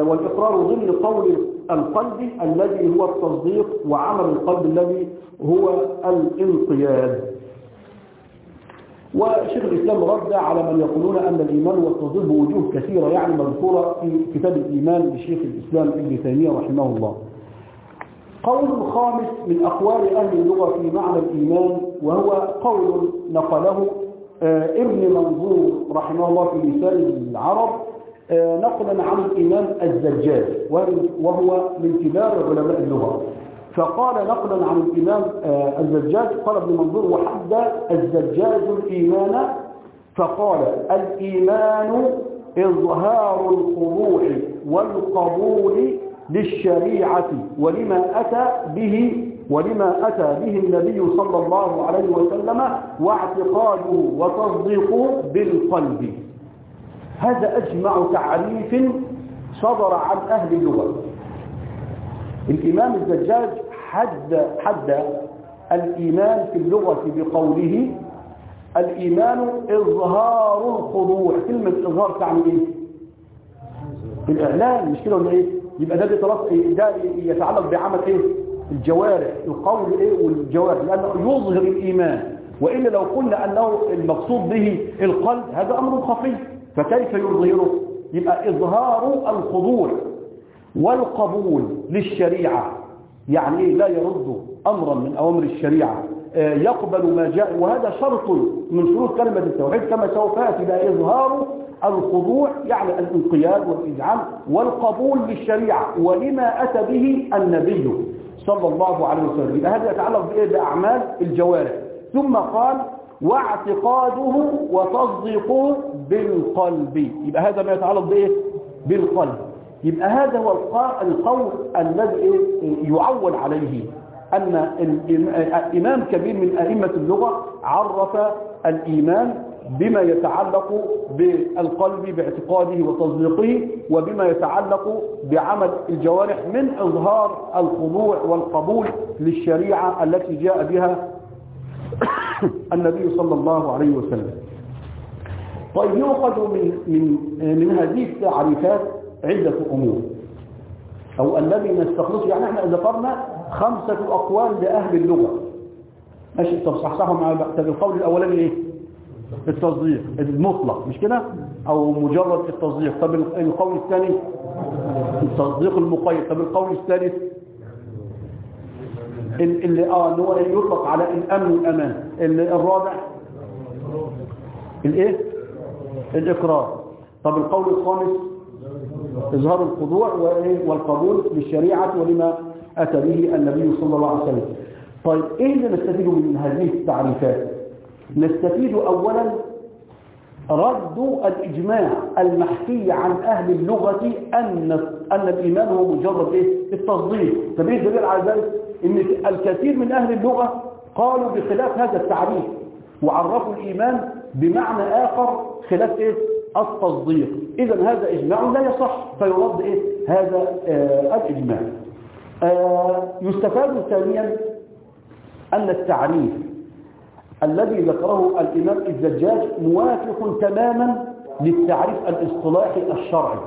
والإقرار ضمن قول القلب الذي هو التصديق وعمل القلب الذي هو الانقياد. وشيخ الإسلام رد على من يقولون أن الإيمان هو التصديق بوجوه كثيرة يعني مذكورة في كتاب الإيمان لشيخ الإسلام ابن تيمية رحمه الله. قول خامس من أقوال أهل اللغة في معنى الإيمان وهو قول نقله ابن منظور رحمه الله في لسان العرب نقلا عن الإمام الزجاج وهو من كبار علماء اللغة. فقال نقلا عن الإمام الزجاج قال ابن منظور وحد الزجاج الإيمان فقال الإيمان إظهار الخضوع والقبول للشريعة ولما أتى به ولما أتى به النبي صلى الله عليه وسلم واعتقاده وتصديقه بالقلب. هذا أجمع تعريف صدر عن أهل اللغة. الإمام الزجاج حد, حد الإيمان في اللغة بقوله الإيمان إظهار الخضوع. كلمة إظهار تعني إيه؟ الإعلان. مش كده ولا إيه؟ يبقى ده بيترص ده يتعلق بعمل إيه؟ الجوارح. القول إيه؟ والجوارح. لأنه يظهر الإيمان. والا لو قلنا أنه المقصود به القلب هذا أمر خفي. فكيف يظهره؟ يبقى إظهار الخضوع والقبول للشريعة. يعني إيه لا يرد أمرا من أوامر الشريعة. آه، يقبل ما جاء وهذا شرط من شروط كلمة التوحيد كما سوف يأتي بقى إظهار الخضوع يعني الانقياد والاذعان والقبول للشريعة. ولما أتى به النبي صلى الله عليه وسلم. هذا يتعلق بإيه؟ بأعمال الجوارح. ثم قال واعتقاده وتصديقه بالقلب. يبقى هذا ما يتعلق بإيه؟ بالقلب. يبقى هذا هو القول الذي؟ يعول عليه أن الإم- إمام كبير من أئمة اللغة عرف الإيمان بما يتعلق بالقلب باعتقاده وتصديقه وبما يتعلق بعمل الجوارح من إظهار الخضوع والقبول للشريعة التي جاء بها النبي صلى الله عليه وسلم طيب يؤخذ من من من هذه التعريفات عدة أمور. أو الذي نستخلصه يعني إحنا ذكرنا خمسة أقوال لأهل اللغة. ماشي طب صحصحهم مع بعض. طب القول الأولاني إيه؟ التصديق المطلق مش كده؟ أو مجرد التصديق. طب القول الثاني؟ التصديق المقيد. طب القول الثالث؟ ال- اللي آه اللي هو يطلق على الأمن والأمان. ال- الرابع؟ الإيه؟ الإقرار. طب القول الخامس؟ إظهار الخضوع؟ والقبول للشريعة ولما أتى به النبي صلى الله عليه وسلم طيب إيه اللي نستفيد من هذه التعريفات نستفيد اولا رد الإجماع المحكي عن أهل اللغة أن أن الإيمان هو مجرد إيه؟ التصديق طب إيه الدليل على ذلك؟ إن الكثير من أهل اللغة قالوا بخلاف هذا التعريف وعرفوا الإيمان بمعنى آخر خلاف إيه؟ التصديق إذا هذا إجماع لا يصح. فيرد إيه؟ هذا آه الإجماع. آه يستفاد ثانيا أن التعريف الذي ذكره الإمام الزجاج موافق تماما للتعريف الاصطلاحي الشرعي.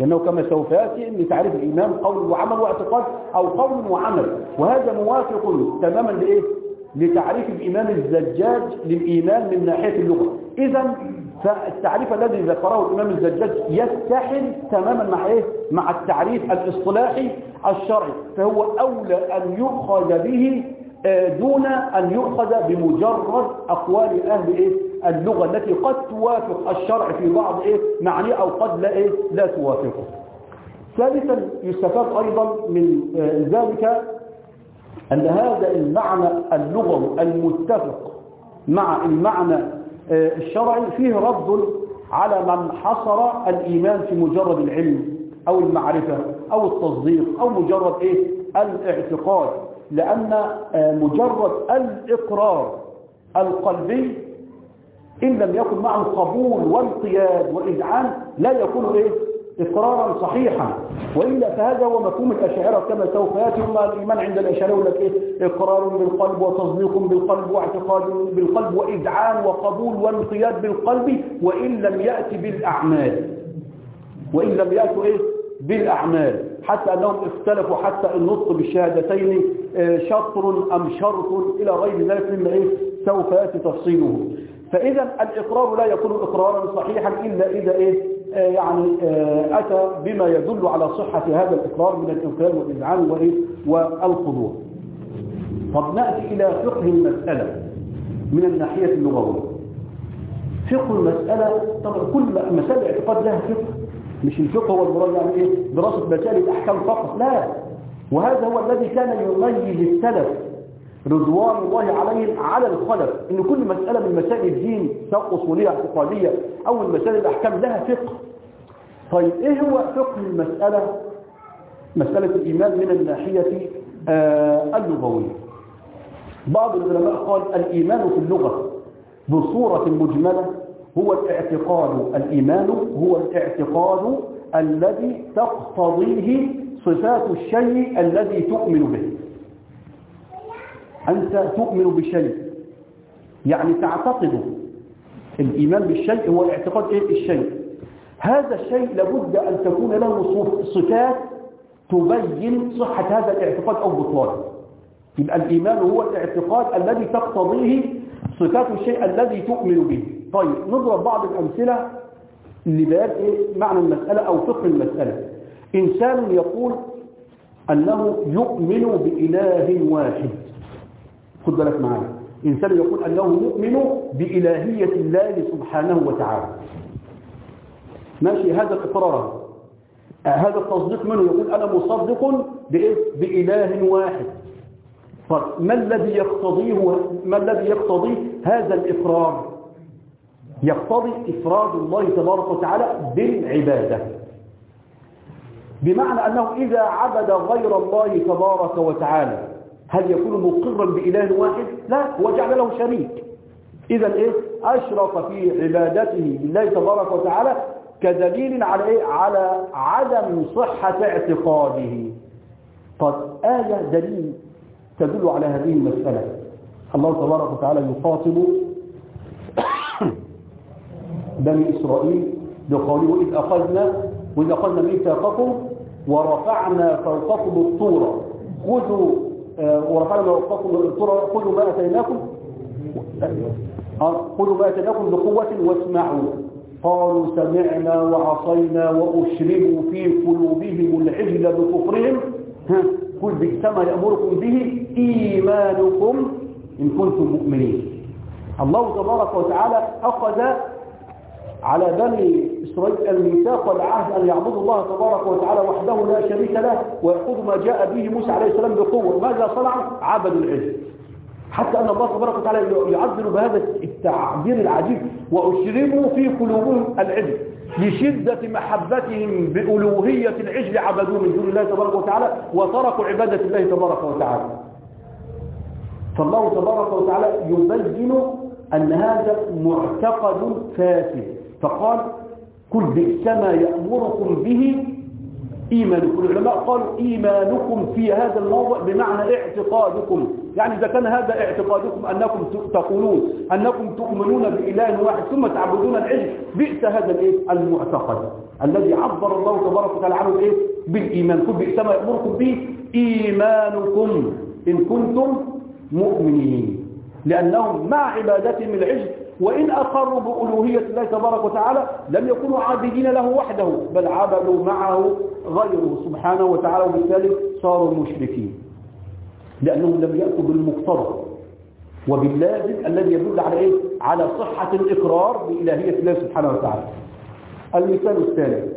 لأنه كما سوف يأتي أن تعريف الإمام قول وعمل واعتقاد أو قول وعمل. وهذا موافق تماما لإيه؟ لتعريف الإمام الزجاج للإيمان من ناحية اللغة. إذا فالتعريف الذي ذكره الإمام الزجاج يتحد تماما مع إيه؟ مع التعريف الإصطلاحي الشرعي فهو أولى أن يؤخذ به دون أن يؤخذ بمجرد أقوال أهل إيه؟ اللغة التي قد توافق الشرع في بعض إيه؟ معانيه أو قد لا, إيه؟ لا توافقه ثالثا يستفاد أيضا من ذلك أن هذا المعنى اللغوي المتفق مع المعنى الشرعي فيه رد على من حصر الإيمان في مجرد العلم أو المعرفة أو التصديق أو مجرد إيه؟ الاعتقاد لأن مجرد الإقرار القلبي إن لم يكن معه قبول وانقياد وإذعان لا يكون إيه؟ إقرارا صحيحا. وإلا فهذا هو مفهوم الأشاعرة كما سوف يأتي هم الإيمان عند الأشاعرة يقول لك إيه؟ إقرار بالقلب وتصديق بالقلب واعتقاد بالقلب وإذعان وقبول وانقياد بالقلب وإن لم يأتي بالأعمال. وإن لم يأتوا إيه؟ بالأعمال. حتى أنهم اختلفوا حتى النطق بالشهادتين شطر أم شرط إلى غير ذلك مما إيه؟ سوف يأتي تفصيله. فإذا الإقرار لا يكون إقرارا صحيحا إلا إذا إيه؟ يعني أتى بما يدل على صحة هذا الإقرار من الإنقياد والإذعان والخضوع طب نأتي إلى فقه المسألة من الناحية اللغوية. فقه المسألة طبعا كل مسألة اعتقاد لها فقه. مش الفقه هو المراد يعني إيه؟ دراسة مسائل الأحكام فقط لا. وهذا هو الذي كان يميز السلف رضوان الله عليهم على الخلف. إن كل مسألة من مسائل الدين سواء أصولية اعتقادية أو من مسائل الأحكام لها فقه. طيب إيه هو فقه المسألة؟ مسألة الإيمان من الناحية آه اللغوية. بعض العلماء قال الإيمان في اللغة بصورة مجملة هو الاعتقاد. الإيمان هو الاعتقاد الذي تقتضيه صفات الشيء الذي تؤمن به. أنت تؤمن بشيء يعني تعتقد الإيمان بالشيء هو اعتقاد إيه؟ الشيء. هذا الشيء لابد أن تكون له صفات تبين صحة هذا الاعتقاد أو بطلانه. يبقى الإيمان هو الاعتقاد الذي تقتضيه صفات الشيء الذي تؤمن به. طيب نضرب بعض الأمثلة لبيان إيه؟ معنى المسألة أو فقه المسألة. إنسان يقول أنه يؤمن بإله واحد. خد بالك معايا. إنسان يقول أنه يؤمن بإلهية الله سبحانه وتعالى. ماشي هذا الإقرار آه، هذا التصديق منه يقول أنا مصدق؟ بإله واحد. طيب ما الذي يقتضيه ما الذي يقتضي هذا الإقرار يقتضي إفراد الله تبارك وتعالى بالعبادة. بمعنى أنه إذا عبد غير الله تبارك وتعالى هل يكون مقرا بإله واحد؟ لا هو جعل له شريك. إذا إيه؟ أشرف في عبادته لله تبارك وتعالى كدليل على إيه؟ على عدم صحة اعتقاده. طب آية دليل تدل على هذه المسألة. الله تبارك وتعالى يخاطب بني إسرائيل بقوله وإذ أخذنا وإذ أخذنا ميثاقكم ورفعنا فوقكم الطور. خذوا ورفعنا فوقكم الطور خذوا ما أتيناكم. خذوا ما أتيناكم بقوة واسمعوا. قالوا سمعنا وعصينا وأشربوا في قلوبهم العجل بكفرهم. قل بئس ما يأمركم به إيمانكم إن كنتم مؤمنين. الله تبارك وتعالى أخذ على بني إسرائيل الميثاق والعهد أن يعبدوا الله تبارك وتعالى وحده لا شريك له ويأخذوا ما جاء به موسى عليه السلام بقوة. ماذا صنعوا؟ عبدوا العجل حتى أن الله تبارك وتعالى يعبر بهذا التعبير العجيب وأشربوا في قلوبهم العجل لشدة محبتهم بألوهية العجل عبدوه من دون الله تبارك وتعالى وتركوا عبادة الله تبارك وتعالى. فالله تبارك وتعالى يبين أن هذا معتقد فاسد. فقال كل بئس ما يأمركم به إيمانكم. العلماء قالوا إيمانكم في هذا الموضع بمعنى اعتقادكم. يعني إذا كان هذا اعتقادكم أنكم تقولون أنكم تؤمنون بإله واحد ثم تعبدون العجل بئس هذا الإيه؟ المعتقد. الذي عبر الله تبارك وتعالى عنه الإيه؟ بالإيمان. كل بئس ما يأمركم به إيمانكم إن كنتم مؤمنين. لأنهم مع عبادتهم العجل وإن أقروا بألوهية الله تبارك وتعالى لم يكونوا عابدين له وحده بل عبدوا معه غيره سبحانه وتعالى وبالتالي صاروا مشركين. لأنهم لم يأتوا بالمقتضى. وباللازم الذي يدل على إيه؟ على صحة الإقرار بإلهية الله سبحانه وتعالى. المثال الثالث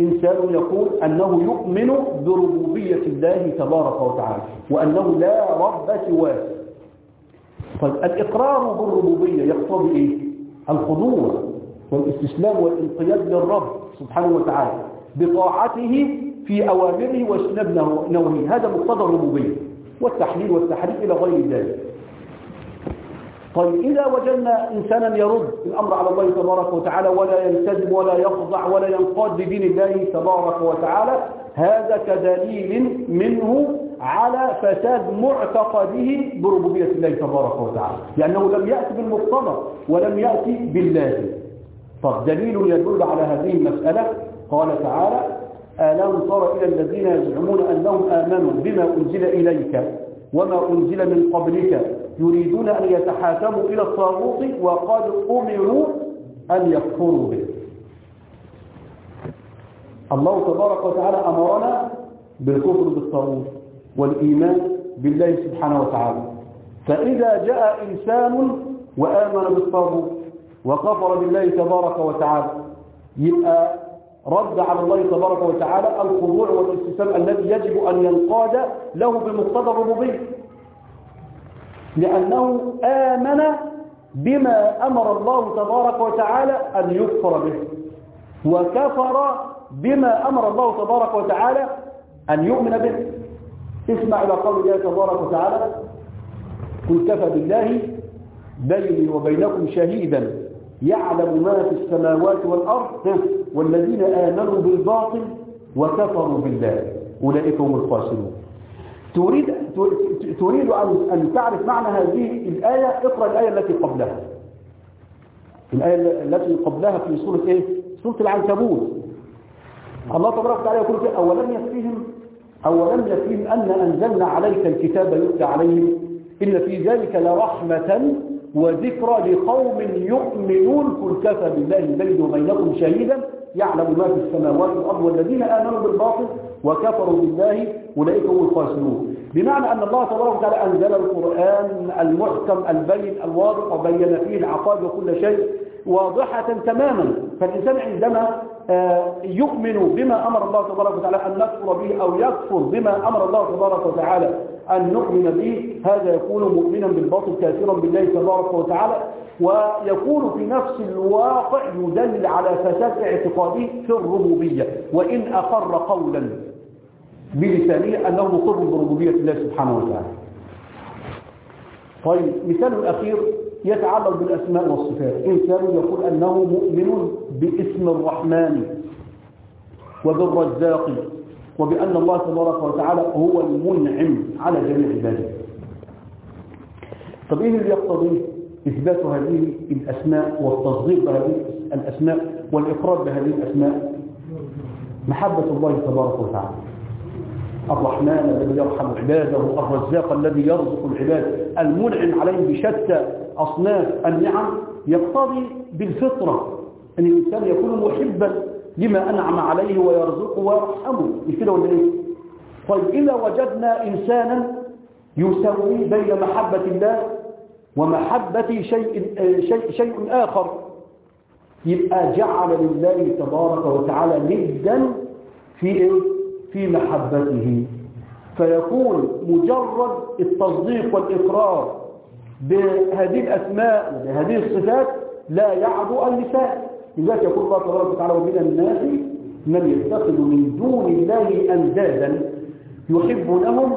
إنسان يقول أنه يؤمن بربوبية الله تبارك وتعالى وأنه لا رب سواه. طيب الإقرار بالربوبية يقتضي إيه؟ الخضوع والاستسلام والانقياد للرب سبحانه وتعالى بطاعته في أوامره واجتناب نواهيه هذا مقتضى الربوبية والتحليل والتحريم إلى غير ذلك طيب إذا وجدنا إنسانا يرد الأمر على الله تبارك وتعالى ولا يلتزم ولا يخضع ولا ينقاد لدين الله تبارك وتعالى هذا كدليل منه على فساد معتقده بربوبية الله تبارك وتعالى. لأنه لم يأتي بالمقتضى ولم يأتي باللازم. طب دليل يدل على هذه المسألة؟ قال تعالى ألم تر إلى الذين يزعمون أنهم آمنوا بما أنزل إليك وما أنزل من قبلك يريدون أن يتحاكموا إلى الطاغوت وقد أمروا أن يكفروا به. الله تبارك وتعالى أمرنا بالكفر بالطاغوت. والإيمان بالله سبحانه وتعالى. فإذا جاء إنسان وآمن بالطاغوت وكفر بالله تبارك وتعالى يبقى رد على الله تبارك وتعالى الخضوع والاستسلام الذي يجب أن ينقاد له بمقتضى الربوبية. لأنه آمن بما أمر الله تبارك وتعالى أن يكفر به وكفر بما أمر الله تبارك وتعالى أن يؤمن به. اسمع إلى قول الله تبارك وتعالى قل كفى بالله بيني وبينكم شهيدا يعلم ما في السماوات والأرض والذين آمنوا بالباطل وكفروا بالله. أولئك هم الخاسرون. تريد تريد أن تعرف معنى هذه الآية؟ اقرأ الآية التي قبلها. الآية التي قبلها في سورة إيه؟ سورة العنكبوت. الله تبارك وتعالى يقول أولم يكفيهم أولم يكن أن أنزلنا عليك الكتاب يتلى عليهم. إن في ذلك لرحمة وذكرى لقوم يؤمنون. قل كفى بالله بيني وبينكم شهيدا. يعلم ما في السماوات والأرض والذين آمنوا بالباطل وكفروا بالله أولئك هم الخاسرون. بمعنى أن الله تبارك وتعالى أنزل القرآن المحكم البين الواضح وبين فيه العقائد وكل شيء واضحة تماما. فالإنسان عندما يؤمن بما أمر الله تبارك وتعالى أن نكفر به أو يكفر بما أمر الله تبارك وتعالى أن نؤمن به. هذا يكون مؤمنا بالباطل كافرا بالله تبارك وتعالى ويكون في نفس الواقع يدل على فساد اعتقاده في الربوبية. وإن أقر قولا بلسانه أنه مقر بربوبية الله سبحانه وتعالى. طيب مثال الأخير. يتعلق بالأسماء والصفات. إنسان يقول أنه مؤمن باسم الرحمن وبالرزاق وبأن الله تبارك وتعالى هو المنعم على جميع عباده. طب إيه اللي يقتضي إثبات هذه الأسماء والتصديق بهذه الأسماء والإقرار بهذه الأسماء؟ محبة الله تبارك وتعالى. الرحمن الذي يرحم عباده الرزاق الذي يرزق العباد المنعم عليهم بشتى أصناف النعم يقتضي بالفطرة أن الإنسان يكون محبا لما أنعم عليه ويرزقه ويرحمه مش كده ولا إيه؟ طيب إذا وجدنا إنسانا يسوي بين محبة الله ومحبة شيء, شيء, شيء آخر يبقى جعل لله تبارك وتعالى ندا في إيه؟ في محبته فيكون مجرد التصديق والإقرار بهذه الأسماء وبهذه الصفات لا يعدو اللسان. لذلك يقول الله تبارك وتعالى ومن الناس من يتخذ من دون الله أندادا يحبونهم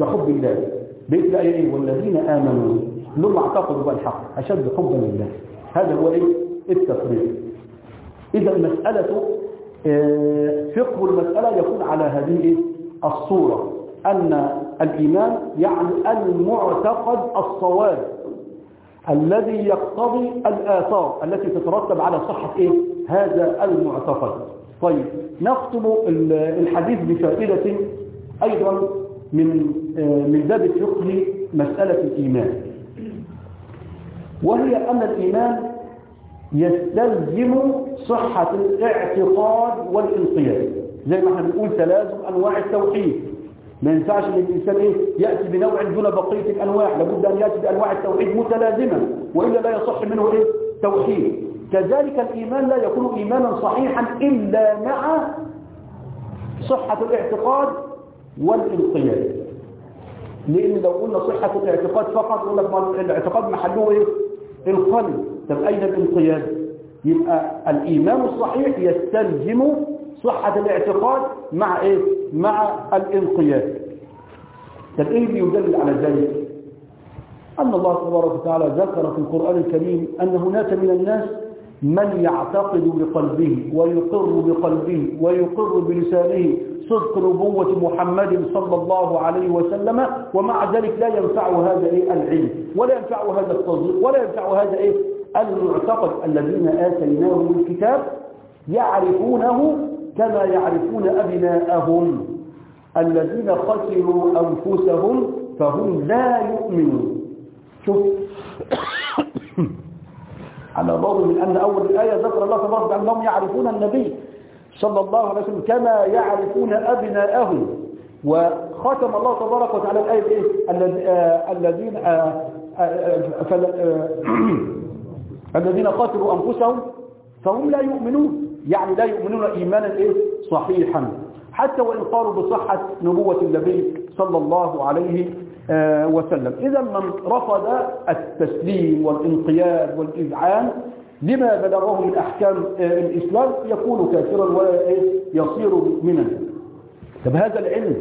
كحب الله. بإذن إيه والذين آمنوا. لهم اعتقدوا بالحق أشد حبا لله. هذا هو إيه؟ التفريق. إذا المسألة فقه المسألة يكون على هذه الصورة. أن الإيمان يعني المعتقد الصواب الذي يقتضي الآثار التي تترتب على صحة إيه؟ هذا المعتقد. طيب نختم الحديث بفائدة أيضا من من باب فقه مسألة الإيمان. وهي أن الإيمان يستلزم صحة الاعتقاد والانقياد. زي ما إحنا بنقول تلازم أنواع التوحيد. ما ينفعش إن الإنسان إيه؟ يأتي بنوع دون بقية الأنواع. لابد أن يأتي بأنواع التوحيد متلازمة وإلا لا يصح منه إيه؟ توحيد. كذلك الإيمان لا يكون إيمانا صحيحا إلا مع صحة الاعتقاد والانقياد. لأن لو قلنا صحة الاعتقاد فقط يقول لك الاعتقاد محله إيه؟ القلب. طب أين الانقياد؟ يبقى الإيمان الصحيح يستلزم صحة الاعتقاد مع إيه؟ مع الانقياد. طب إيه يدلل على ذلك أن الله تبارك وتعالى ذكر في القرآن الكريم أن هناك من الناس من يعتقد بقلبه ويقر بقلبه ويقر بلسانه صدق نبوة محمد صلى الله عليه وسلم ومع ذلك لا ينفع هذا إيه؟ العلم ولا ينفع هذا التصديق ولا ينفع هذا إيه؟ المعتقد الذين آتيناهم الكتاب يعرفونه كما يعرفون أبناءهم الذين خسروا أنفسهم فهم لا يؤمنون. شوف. على الرغم من أن أول الآية ذكر الله تبارك وتعالى أنهم يعرفون النبي صلى الله عليه وسلم كما يعرفون أبناءهم. وختم الله تبارك وتعالى الآية إيه؟ الذين الذين قتلوا أنفسهم فهم لا يؤمنون. يعني لا يؤمنون إيمانا إيه؟ صحيحا. حتى وإن قالوا بصحة نبوة النبي صلى الله عليه وسلم. إذا من رفض التسليم والانقياد والإذعان لما بلغه من أحكام الإسلام يكون كافرا ويصير مؤمنا. طب هذا العلم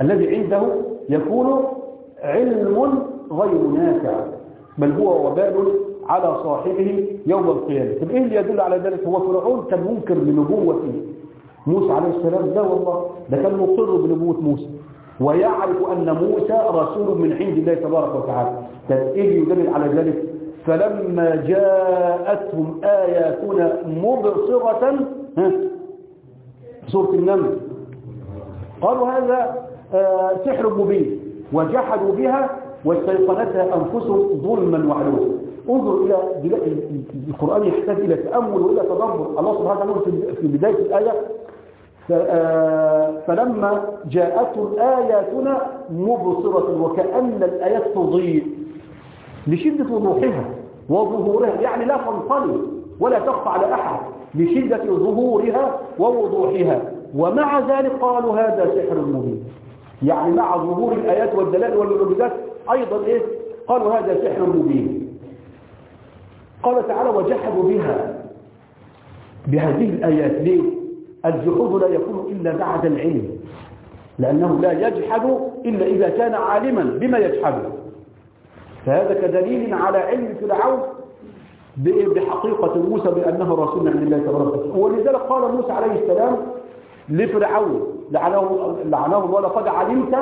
الذي عنده يكون علم غير نافع بل هو وبال على صاحبه يوم القيامة. طب إيه اللي يدل على ذلك؟ هو فرعون كان منكر لنبوة موسى عليه السلام لا والله ده كان مقر بنبوة موسى. ويعرف أن موسى رسول من عند الله تبارك وتعالى. طب اللي يدل على ذلك؟ فلما جاءتهم آياتنا مبصرة سورة النمل. قالوا هذا آه، سحر مبين. وجحدوا بها واستيقنتها أنفسهم ظلما وعلوا. انظر إلى القرآن يحتاج إلى تأمل وإلى تدبر. الله سبحانه وتعالى في- بداية الآية آه، فلما جاءتهم آياتنا مبصرة وكأن الآيات تضيء لشدة وضوحها وظهورها يعني لا تنطلي ولا تخفى على أحد لشدة ظهورها ووضوحها. ومع ذلك قالوا هذا سحر مبين. يعني مع ظهور الآيات والدلائل والمعجزات أيضا إيه؟ قالوا هذا سحر مبين. قال تعالى وجحدوا بها بهذه الآيات ليه؟ الجحود لا يكون إلا بعد العلم لأنه لا يجحد إلا إذا كان عالما بما يجحده فهذا كدليل على علم فرعون بحقيقة موسى بأنه رسول من الله تبارك وتعالى. ولذلك قال موسى عليه السلام لفرعون لعنه لعنه لقد علمت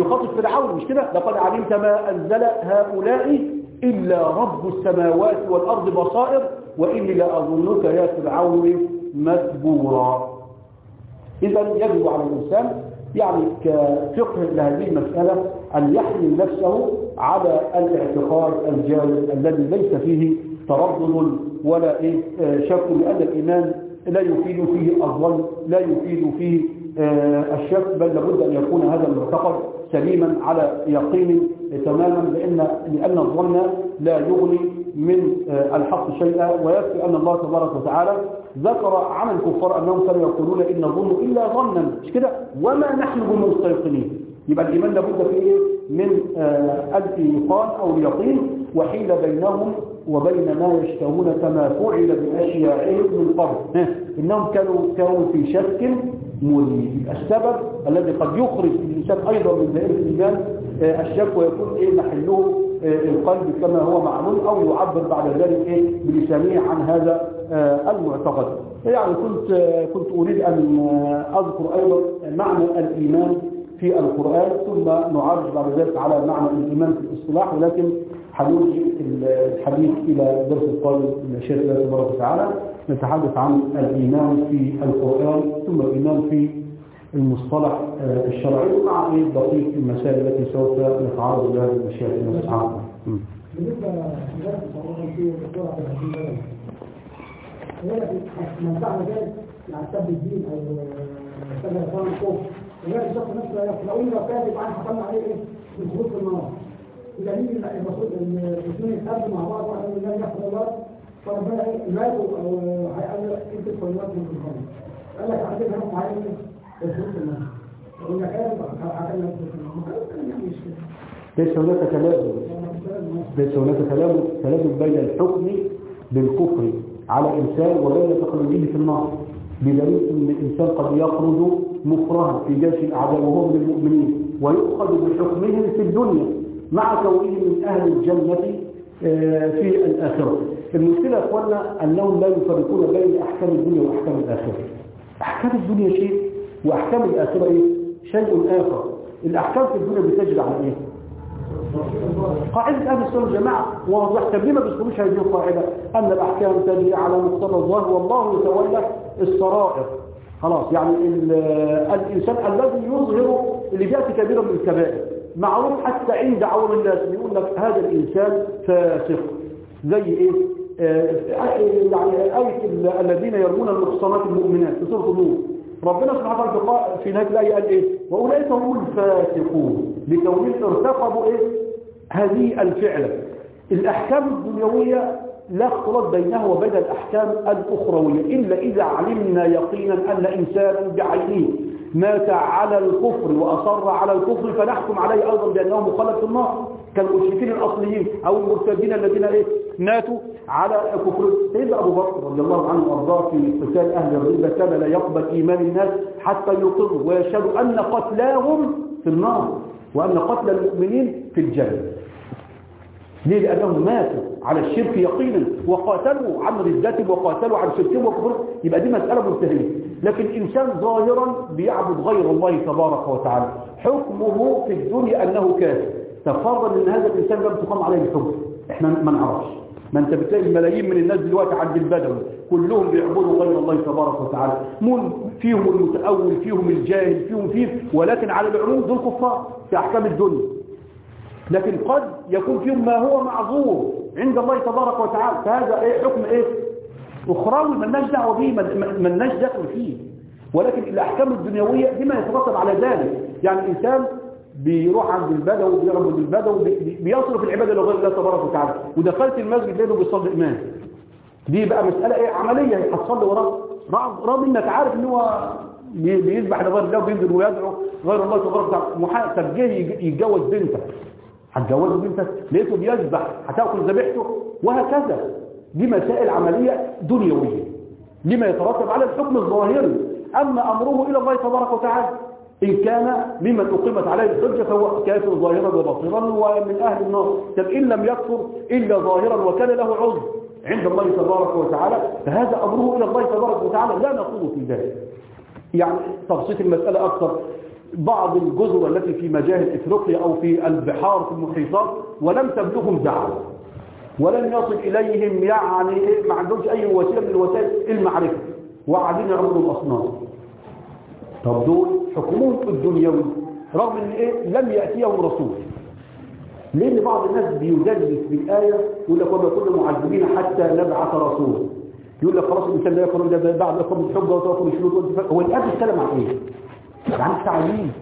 يخاطب فرعون مش كده؟ لقد علمت ما أنزل هؤلاء إلا رب السماوات والأرض بصائر وإني لأظنك يا فرعون مسبورا إذا يجب على الإنسان يعني كفقه لهذه المسألة أن يحمل نفسه على الاعتقاد الجاد الذي ليس فيه تردد ولا إيه آه، شك لأن الإيمان لا يفيد فيه الظن لا يفيد فيه آه، الشك بل لابد أن يكون هذا المعتقد سليما على يقين تماما لأن لأن الظن لا يغني من آه، الحق شيئا ويكفي أن الله تبارك وتعالى ذكر عن الكفار أنهم كانوا يقولون إن نظن إلا ظنا. مش كده؟ وما نحن بمستيقنين. يبقى الإيمان لابد فيه؟ من آه، الإيقان أو اليقين وحيل بينهم وبين ما يشتهون كما فعل بأشياعهم من قبل. إنهم كانوا كانوا في شك مريب السبب الذي قد يخرج الإنسان أيضا من دائرة الإيمان آه، الشك ويكون إيه محله آه، القلب كما هو معلوم أو يعبر بعد ذلك إيه بلسانه عن هذا آه، المعتقد. يعني كنت كنت أريد أن آه، أذكر أيضا معنى الإيمان في القرآن ثم نعرج بعد ذلك على معنى الإيمان في الاصطلاح ولكن حنرجع الحديث إلى الدرس القادم من شاء الله تبارك وتعالى نتحدث عن الإيمان في القرآن ثم الإيمان في المصطلح آه، الشرعي مع إيه بقية المسائل التي سوف نتعرض لها بمشيئة الله سبحانه وتعالى. مم. بالنسبة للناس المصرفين في الدكتور عبد الحكيم بلد هي من فعل يعني سب الدين أو سب الاخوان الكفر ولا الشخص نفسه لو انه كان يبقى حصلنا عليه إيه؟ الخروج في النار المفروض ان الاثنين يتقابلوا مع بعض من الله يحفظ الله فربنا إيه ماتوا له انت تدخل النار من الخمر قال لك عندنا حكم ليس هناك تلازم. ليس هناك تلازم. تلازم بين الحكم بالكفر على إنسان وبين تقليده في النار. بدليل أن الإنسان قد يخرج مكرها في جيش الأعداء وهو من المؤمنين ويؤخذ بحكمهم في الدنيا مع كونه من أهل الجنة آه، في الآخرة. المشكلة يا أخوانا أنهم لا يفرقون بين أحكام الدنيا وأحكام الآخرة. أحكام الدنيا شيء وأحكام الآخرة إيه؟ شيء آخر. الأحكام في الدنيا بتجري على إيه؟ قاعدة أهل السنة والجماعة واضح طب ليه ما بيذكروش هذه القاعدة أن الأحكام تجري على مقتضى الظاهر والله يتولى السرائر خلاص يعني ال- الإنسان الذي يظهر اللي بيأتي كبيرا من الكبائر. معروف حتى عند عوام الناس يقول لك هذا الإنسان فاسق. زي إيه؟ آه، يعني آية ال- الذين يرمون المحصنات المؤمنات في سورة النور. ربنا سبحانه وتعالى في نهاية الآية قال إيه؟ وأولئك هم الفاسقون. لكونهم ارتكبوا إيه؟ هذه الفعلة. الأحكام الدنيوية لا اختلاط بينها وبين الأحكام الأخروية إلا إذا علمنا يقينا أن إنسانا بعينه مات على الكفر وأصر على الكفر فنحكم عليه أيضا بأنه مخلد في النار كالمشركين الأصليين أو المرتدين الذين إيه؟ ماتوا على كفر سيدنا أبو بكر رضي الله عنه وأرضاه في قتال أهل الربا كان لا يقبل إيمان الناس حتى يقروا ويشهدوا أن قتلاهم في النار وأن قتل المؤمنين في الجنة. ليه؟ لأنهم ماتوا على الشرك يقينا وقاتلوا عن ردتهم وقاتلوا عن شركهم وكفرهم. يبقى دي مسألة منتهية. لكن إنسان ظاهرا بيعبد غير الله تبارك وتعالى. حكمه في الدنيا أنه كافر. تفضل إن هذا الإنسان لم تقام عليه الحكم. إحنا ما نعرفش. ما انت بتلاقي ملايين من الناس دلوقتي عند البدوي كلهم بيعبدوا غير الله تبارك وتعالى. من فيهم المتأول فيهم الجاهل فيهم فيه. ولكن على العموم دول كفار في أحكام الدنيا. لكن قد يكون فيهم ما هو معذور عند الله تبارك وتعالى. فهذا إيه؟ حكم إيه؟ اخروي ملناش دعوة به ملناش دخل فيه. ولكن الأحكام الدنيوية دي ما يترتب على ذلك. يعني الانسان بيروح عند البدو وبيعبد البدو بي- بيصرف العبادة لغير الله تبارك وتعالى. ودخلت المسجد لقيته بيصلي إمام. دي بقى مسألة إيه؟ عملية. هتصلي وراه رغم إنك عارف إن هو بي- بيذبح لغير الله وبينزل ويدعو غير الله تبارك وتعالى. محا- طب جه يتجوز بنتك هتجوزه بنتك لقيته بيذبح هتاكل ذبيحته وهكذا. دي مسائل عملية دنيوية. لما يترتب على الحكم الظاهري. أما أمره إلى الله تبارك وتعالى. إن كان ممن اقيمت عليه الحجة فهو كافر ظاهرا وباطنا. ومن أهل النار. طب إن لم يكفر إلا ظاهرا وكان له عذر عند الله تبارك وتعالى فهذا أمره إلى الله تبارك وتعالى. لا نقول في ذلك. يعني تبسيط المسألة أكثر. بعض الجزر التي في مجاهل إفريقيا أو في البحار في المحيطات ولم تبلغهم دعوة. ولم يصل إليهم يعني ما عندهمش أي وسيلة من الوسائل المعرفة. وقاعدين يعبدوا الأصنام. طب دول حكمهم الدنيوي رغم إن إيه لم يأتيهم رسول. لأن بعض الناس بيدلس بالآية يقول لك وما كنا معذبين حتى نبعث رسول. يقول لك خلاص الإنسان لا يخرج ده بعد يقوم الحجه وتوفر الشروط هو الآية بتتكلم عن إيه؟ عن التعليم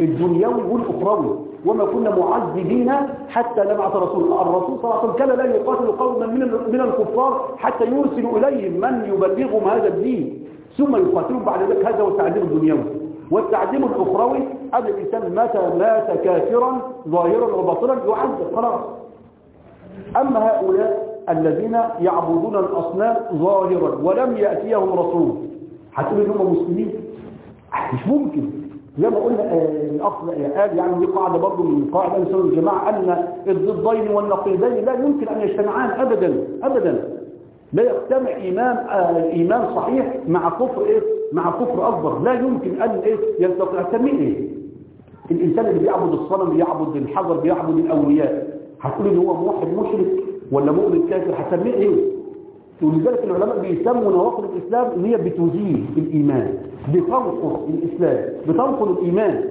الدنيوي والأخروي. وما كنا معذبين حتى نبعث رسول. الرسول صلى الله عليه وسلم كان لا يقاتل قوما من من الكفار حتى يرسل إليهم من يبلغهم هذا الدين. ثم يقاتلون بعد ذلك. هذا هو التعذيب الدنيوي. والتعذيب الأخروي ان الإنسان متى مات كافرا ظاهرا وباطنا يعذب خلاص. أما هؤلاء الذين يعبدون الأصنام ظاهرا ولم يأتيهم رسول. هتقول إن هم مسلمين. مش ممكن. زي ما قلنا آه، الأخ قال يعني دي قاعدة برضه من السنة والجماعة أن الضدين والنقيضين لا يمكن أن يجتمعان أبدا أبدا. لا يجتمع إيمان آه، إيمان صحيح مع كفر إيه؟ مع كفر أكبر. لا يمكن أن إيه؟ يلتقي هتسميه إيه؟ الإنسان اللي بيعبد الصنم بيعبد الحجر بيعبد الأولياء. هتقول إن هو موحد مشرك ولا مؤمن كافر؟ هتسميه إيه؟ ولذلك العلماء بيسموا نواقض الإسلام إن هي بتزيل الإيمان بتنقض الإسلام بتنقض الإيمان.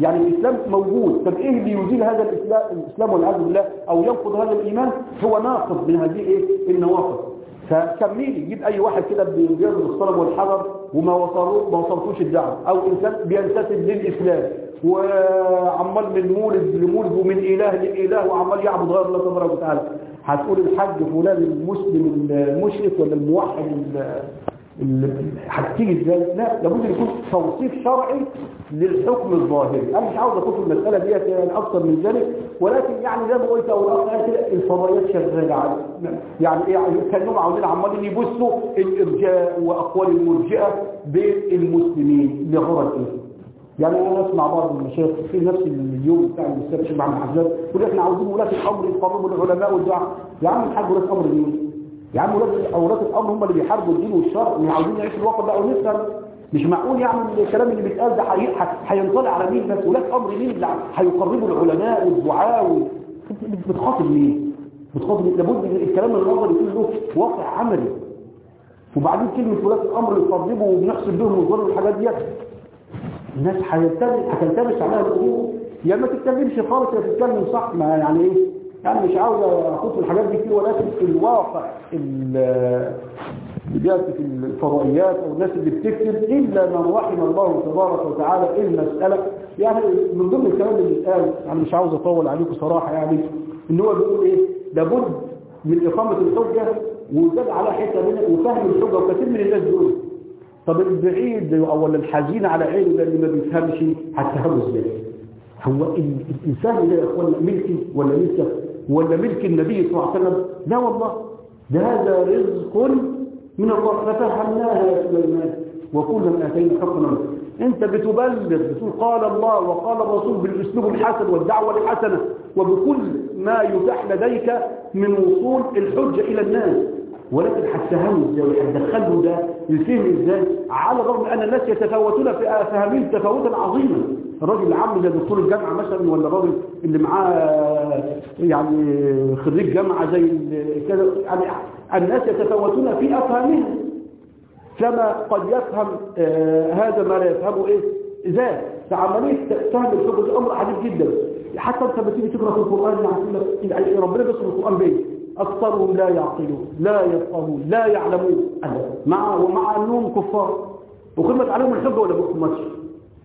يعني الإسلام موجود. طب إيه اللي يزيل هذا الإسلام, الإسلام والعياذ بالله أو ينقض هذا الإيمان؟ هو ناقض من هذه إيه؟ النواقض. فكملي يجيب أي واحد كده بيعبد الصنم والحجر وما وصلوا ما وصلتوش الدعوة أو إنسان بينتسب للإسلام. وعمال من مولد لمولد ومن إله لإله وعمال يعبد غير الله تبارك وتعالى. هتقول الحج فلان المسلم المشرك ولا الموحد ال- ال- هتيجي إزاي؟ لا لابد يكون توصيف شرعي للحكم الظاهري. أنا مش عاوز أخش في المسألة ديت يعني أكثر من ذلك ولكن يعني زي ما قلت أو الأخ كده الفضائيات شغالة يعني إيه؟ يعني كانهم عاوزين عمالين يبثوا الإرجاء وأقوال المرجئة بين المسلمين لغرض إيه؟ يعني أنا أسمع بعض المشايخ في نفس اليوم بتاع الشيخ محمد حسان يقول إحنا عاوزين ولاة الأمر يقربوا العلماء والدعاء. يا عم الحاج ولاة أمر مين؟ يا عم ولاة ولاة الامر هم اللي بيحاربوا الدين والشرع وعاوزين يعيشوا الواقع ده ونفهم مش معقول يعني الكلام اللي بيتقال ده هينطلع على مين؟ بس ولاة أمر مين اللي هيقربوا العلماء والدعاء بتخاطب مين؟ بتخاطب؟ لابد من الكلام النظري يكون له واقع عملي. وبعدين كلمة ولاة الأمر اللي يقربوا وبنحسب بهم الظلم والحاجات ديت. الناس هتلتبس عليها الأمور يا ما تتكلمش خالص يا تتكلم صح. ما يعني إيه؟ يعني مش عاوز في الحاجات دي كتير ولكن الواقع ال- اللي بيأتي في الفضائيات أو الناس اللي بتكتب إلا من رحم الله تبارك وتعالى المسألة. يعني من ضمن الكلام اللي بيتقال يعني مش عاوز أطول عليكم صراحة يعني إن هو بيقول إيه؟ لابد من إقامة الحجة وزاد على حتة منها وفهم الحجة وكثير من الناس دول. طب البعيد أو الحزين على عينه ده اللي ما بيفهمش هتفهمه إزاي؟ هو ال- الإنسان ده يا إخوانا ملكي ولا ملكك ولا ملك النبي صلى الله عليه وسلم؟ لا والله. ده هذا رزق من الله. ففهمناها يا سليمان. وكلا أتينا حكما أنت بتبلغ بتقول قال الله وقال الرسول بالأسلوب الحسن والدعوة الحسنة. وبكل ما يتاح لديك من وصول الحجة إلى الناس. ولكن هتفهمه إزاي وهتدخله ده الفهم إزاي؟ على الرغم أن الناس يتفاوتون في افهامهم تفاوتا عظيما. الراجل العام زي دكتور الجامعة مثلا ولا الراجل اللي معاه يعني خريج جامعة زي كذا يعني الناس يتفاوتون في أفهامهم. كما قد يفهم آه هذا ما لا يفهمه إيه؟ ذات فعملية فهم دي أمر عجيب جدا. حتى أنت بتيجي تقرأ في القرآن يعني ربنا بيصف القرآن بيه أكثرهم لا يعقلون لا يفقهون لا يعلمون. مع ومع أنهم كفار. وقيمت عليهم الحجة ولا ما قيمتش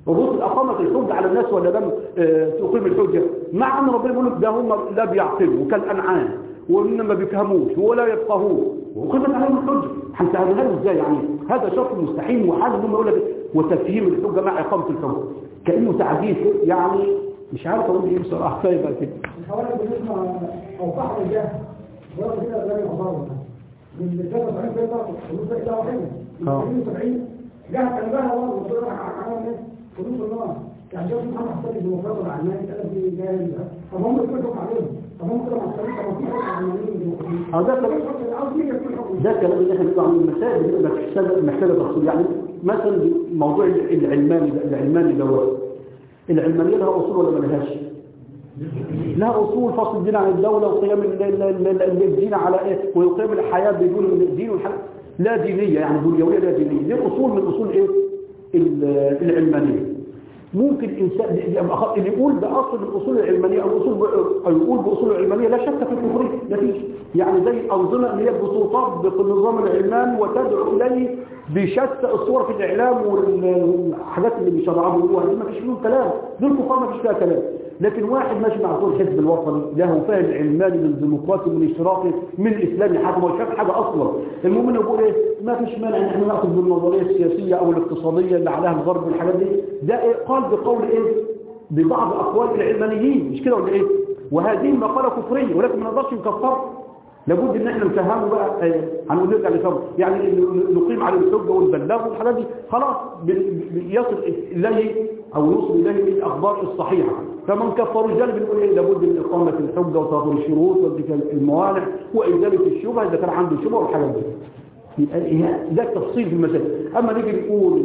الرسل أقامت الحجة على الناس ولا لم آه تقيم الحجة؟ مع أن ربنا يقول ده هم لا بيعقلوا وكالأنعام وإن ما بيفهموش ولا يفقهون وقيمت عليهم الحجة. هنسهلها له إزاي يعني؟ هذا شرط مستحيل وحال انهم يقول لك وتفهيم الحجة مع إقامة الحجة. كأنه تعجيز يعني مش عارف أقول إيه بصراحة. فايبة كده الحوالي بالنسبة أو الجهل كده من الجهل 70 بيضة ونص إلى واحدة من 70 جهل كان بها وصدر فلوس الله. يعني شوف محمد حسين الديمقراطي العلماني قال في جاهل طب هم عليهم. طب هم كده طب آه ده كلام. ده اللي إحنا المسائل محتاجه محتاجه تفصيل يعني مثلا موضوع العلماني ده العلماني دوت العلمانية لها أصول ولا ما لهاش؟ لها أصول فصل الدين عن الدولة وقيام الدين على إيه؟ وقيام الحياة بدون الدين والحياة لا دينية يعني دنيوية لا دينية. دي أصول من أصول إيه؟ العلمانية. ممكن إنسان اللي يقول الأصول العلمانية أو أصول أو يقول بأصول العلمانية لا شك في الكفريه مفيش يعني زي الانظمه اللي هي بتطبق النظام العلماني وتدعو إليه بشتى الصور في الإعلام والحاجات اللي بيشرعوها بيقولوها دي مفيش فيهم كلام. دول كفار مفيش فيها كلام. لكن واحد ماشي مع طول الحزب الوطني له فاهم علماني من الديمقراطي من الاشتراكي من الاسلامي حاجة ما شاف حاجة أصلا. المهم إنه يقول إيه ما فيش مانع إن إحنا نأخذ بالنظريه السياسية أو الاقتصادية اللي عليها الغرب والحاجات دي. ده إيه قال بقول إيه ببعض أقوال العلمانيين. مش كده ولا إيه؟ وهذه مقالة كفرية ولكن ما نقدرش نكفر لابد إن إحنا نفهمه بقى هنقول نرجع لفهم يعني نقيم عليه الحجة والبلاغ والحاجات دي. خلاص يصل إليه أو يوصل إليه الاخبار الصحيحة. فمن كفروا الجانب بنقول إيه لابد من إقامة الحجة وتوفر الشروط وذكر الموانع وازاله الشبهة إذا كان عنده شبهة والحاجات دي يبقى ده التفصيل في المسائل أما نيجي نقول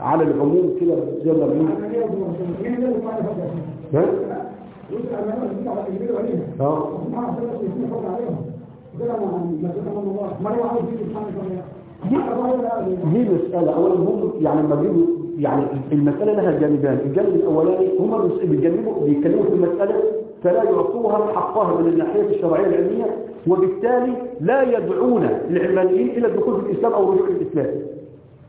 على العموم كده زي ما بنقول. ها؟ آه. دي مسألة. أولا هم يعني لما بيجوا يعني المسألة لها جانبان. الجانب الأولاني هم بيتكلموا بيتكلموا في المسألة فلا يعطوها حقها من الناحية الشرعية العلمية وبالتالي لا يدعون العلمانيين إلى الدخول في الإسلام أو رجوع الإسلام.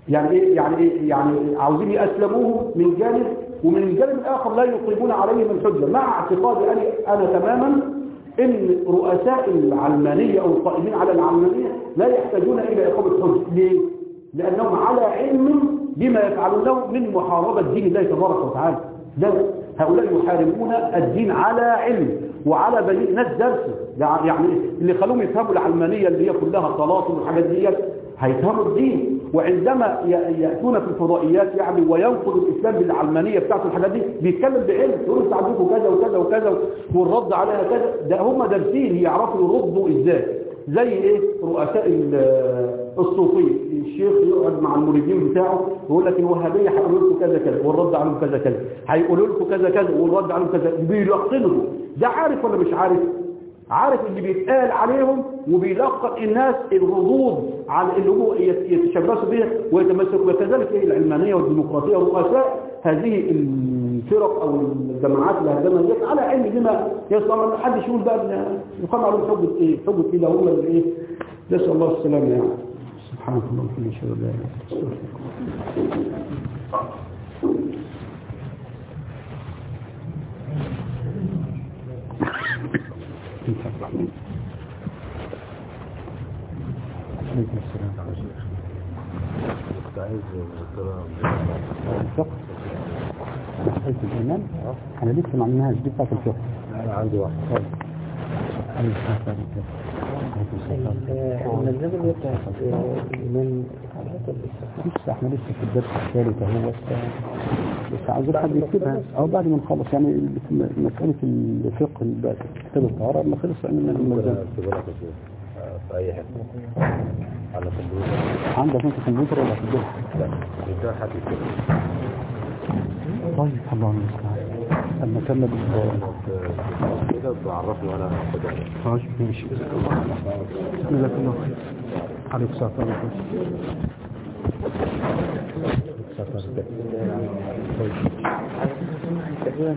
يعني إيه يعني إيه يعني عاوزين يأسلموه من جانب ومن الجانب الآخر لا يقيمون عليهم الحجة مع اعتقاد أنا, أنا تماما إن رؤساء العلمانية أو القائمين على العلمانية لا يحتاجون إلى إقامة حجة. ليه؟ لأنهم على علم بما يفعلونه من محاربة دين الله تبارك وتعالى. ده هؤلاء يحاربون الدين على علم وعلى بني ناس درسه يعني اللي خلوهم يفهموا العلمانية اللي هي كلها طلاق والحاجات دي هيفهموا الدين. وعندما يأتون في الفضائيات يعني وينقض الإسلام بالعلمانية بتاعته الحاجات دي بيتكلم بعلم. يقول انت عندكم كذا وكذا وكذا والرد عليها كذا. ده هم دارسين يعرفوا يردوا إزاي. زي إيه؟ رؤساء الصوفية. الشيخ يقعد مع المريدين بتاعه يقول لك الوهابية هيقولوا لكم كذا كذا والرد عليهم كذا كذا. هيقولوا لكم كذا كذا والرد عليهم كذا. بيلقنوا ده عارف ولا مش عارف؟ عارف اللي بيتقال عليهم وبيلقن الناس الردود على اللي هو يتشبثوا بها ويتمسكوا وكذلك العلمانية والديمقراطية رؤساء هذه الفرق أو الجماعات اللي هدمها ديت على علم بما يصنع. ما حدش يقول بقى يقام عليهم حجة إيه حجة إيه هم إيه. نسأل الله السلامة يعني سبحانك اللهم وبحمدك أشهد أن لا إله إلا أنت انت الرحمن عليكم السلام كنت عايز الفقه حيث الإيمان أنا لسه ما عملناش دي بتاعت الفقه. أنا عندي واحد. المذهب لسه إحنا لسه في الدرس الثالث اهو بس عايزين حد يكتبها. أو بعد ما نخلص يعني مسألة الفقه بقى كتاب الطهارة لما خلص عملنا الملزمة اكتبها في اي حتة على كمبيوتر عندك أنت كمبيوتر ولا في البيت؟ لا حد يكتبها طيب الله المستعان. لما كمل كده تعرفني وأنا خلاص ماشي. بسم الله الله خير عليك الصلاة والسلام تقريبا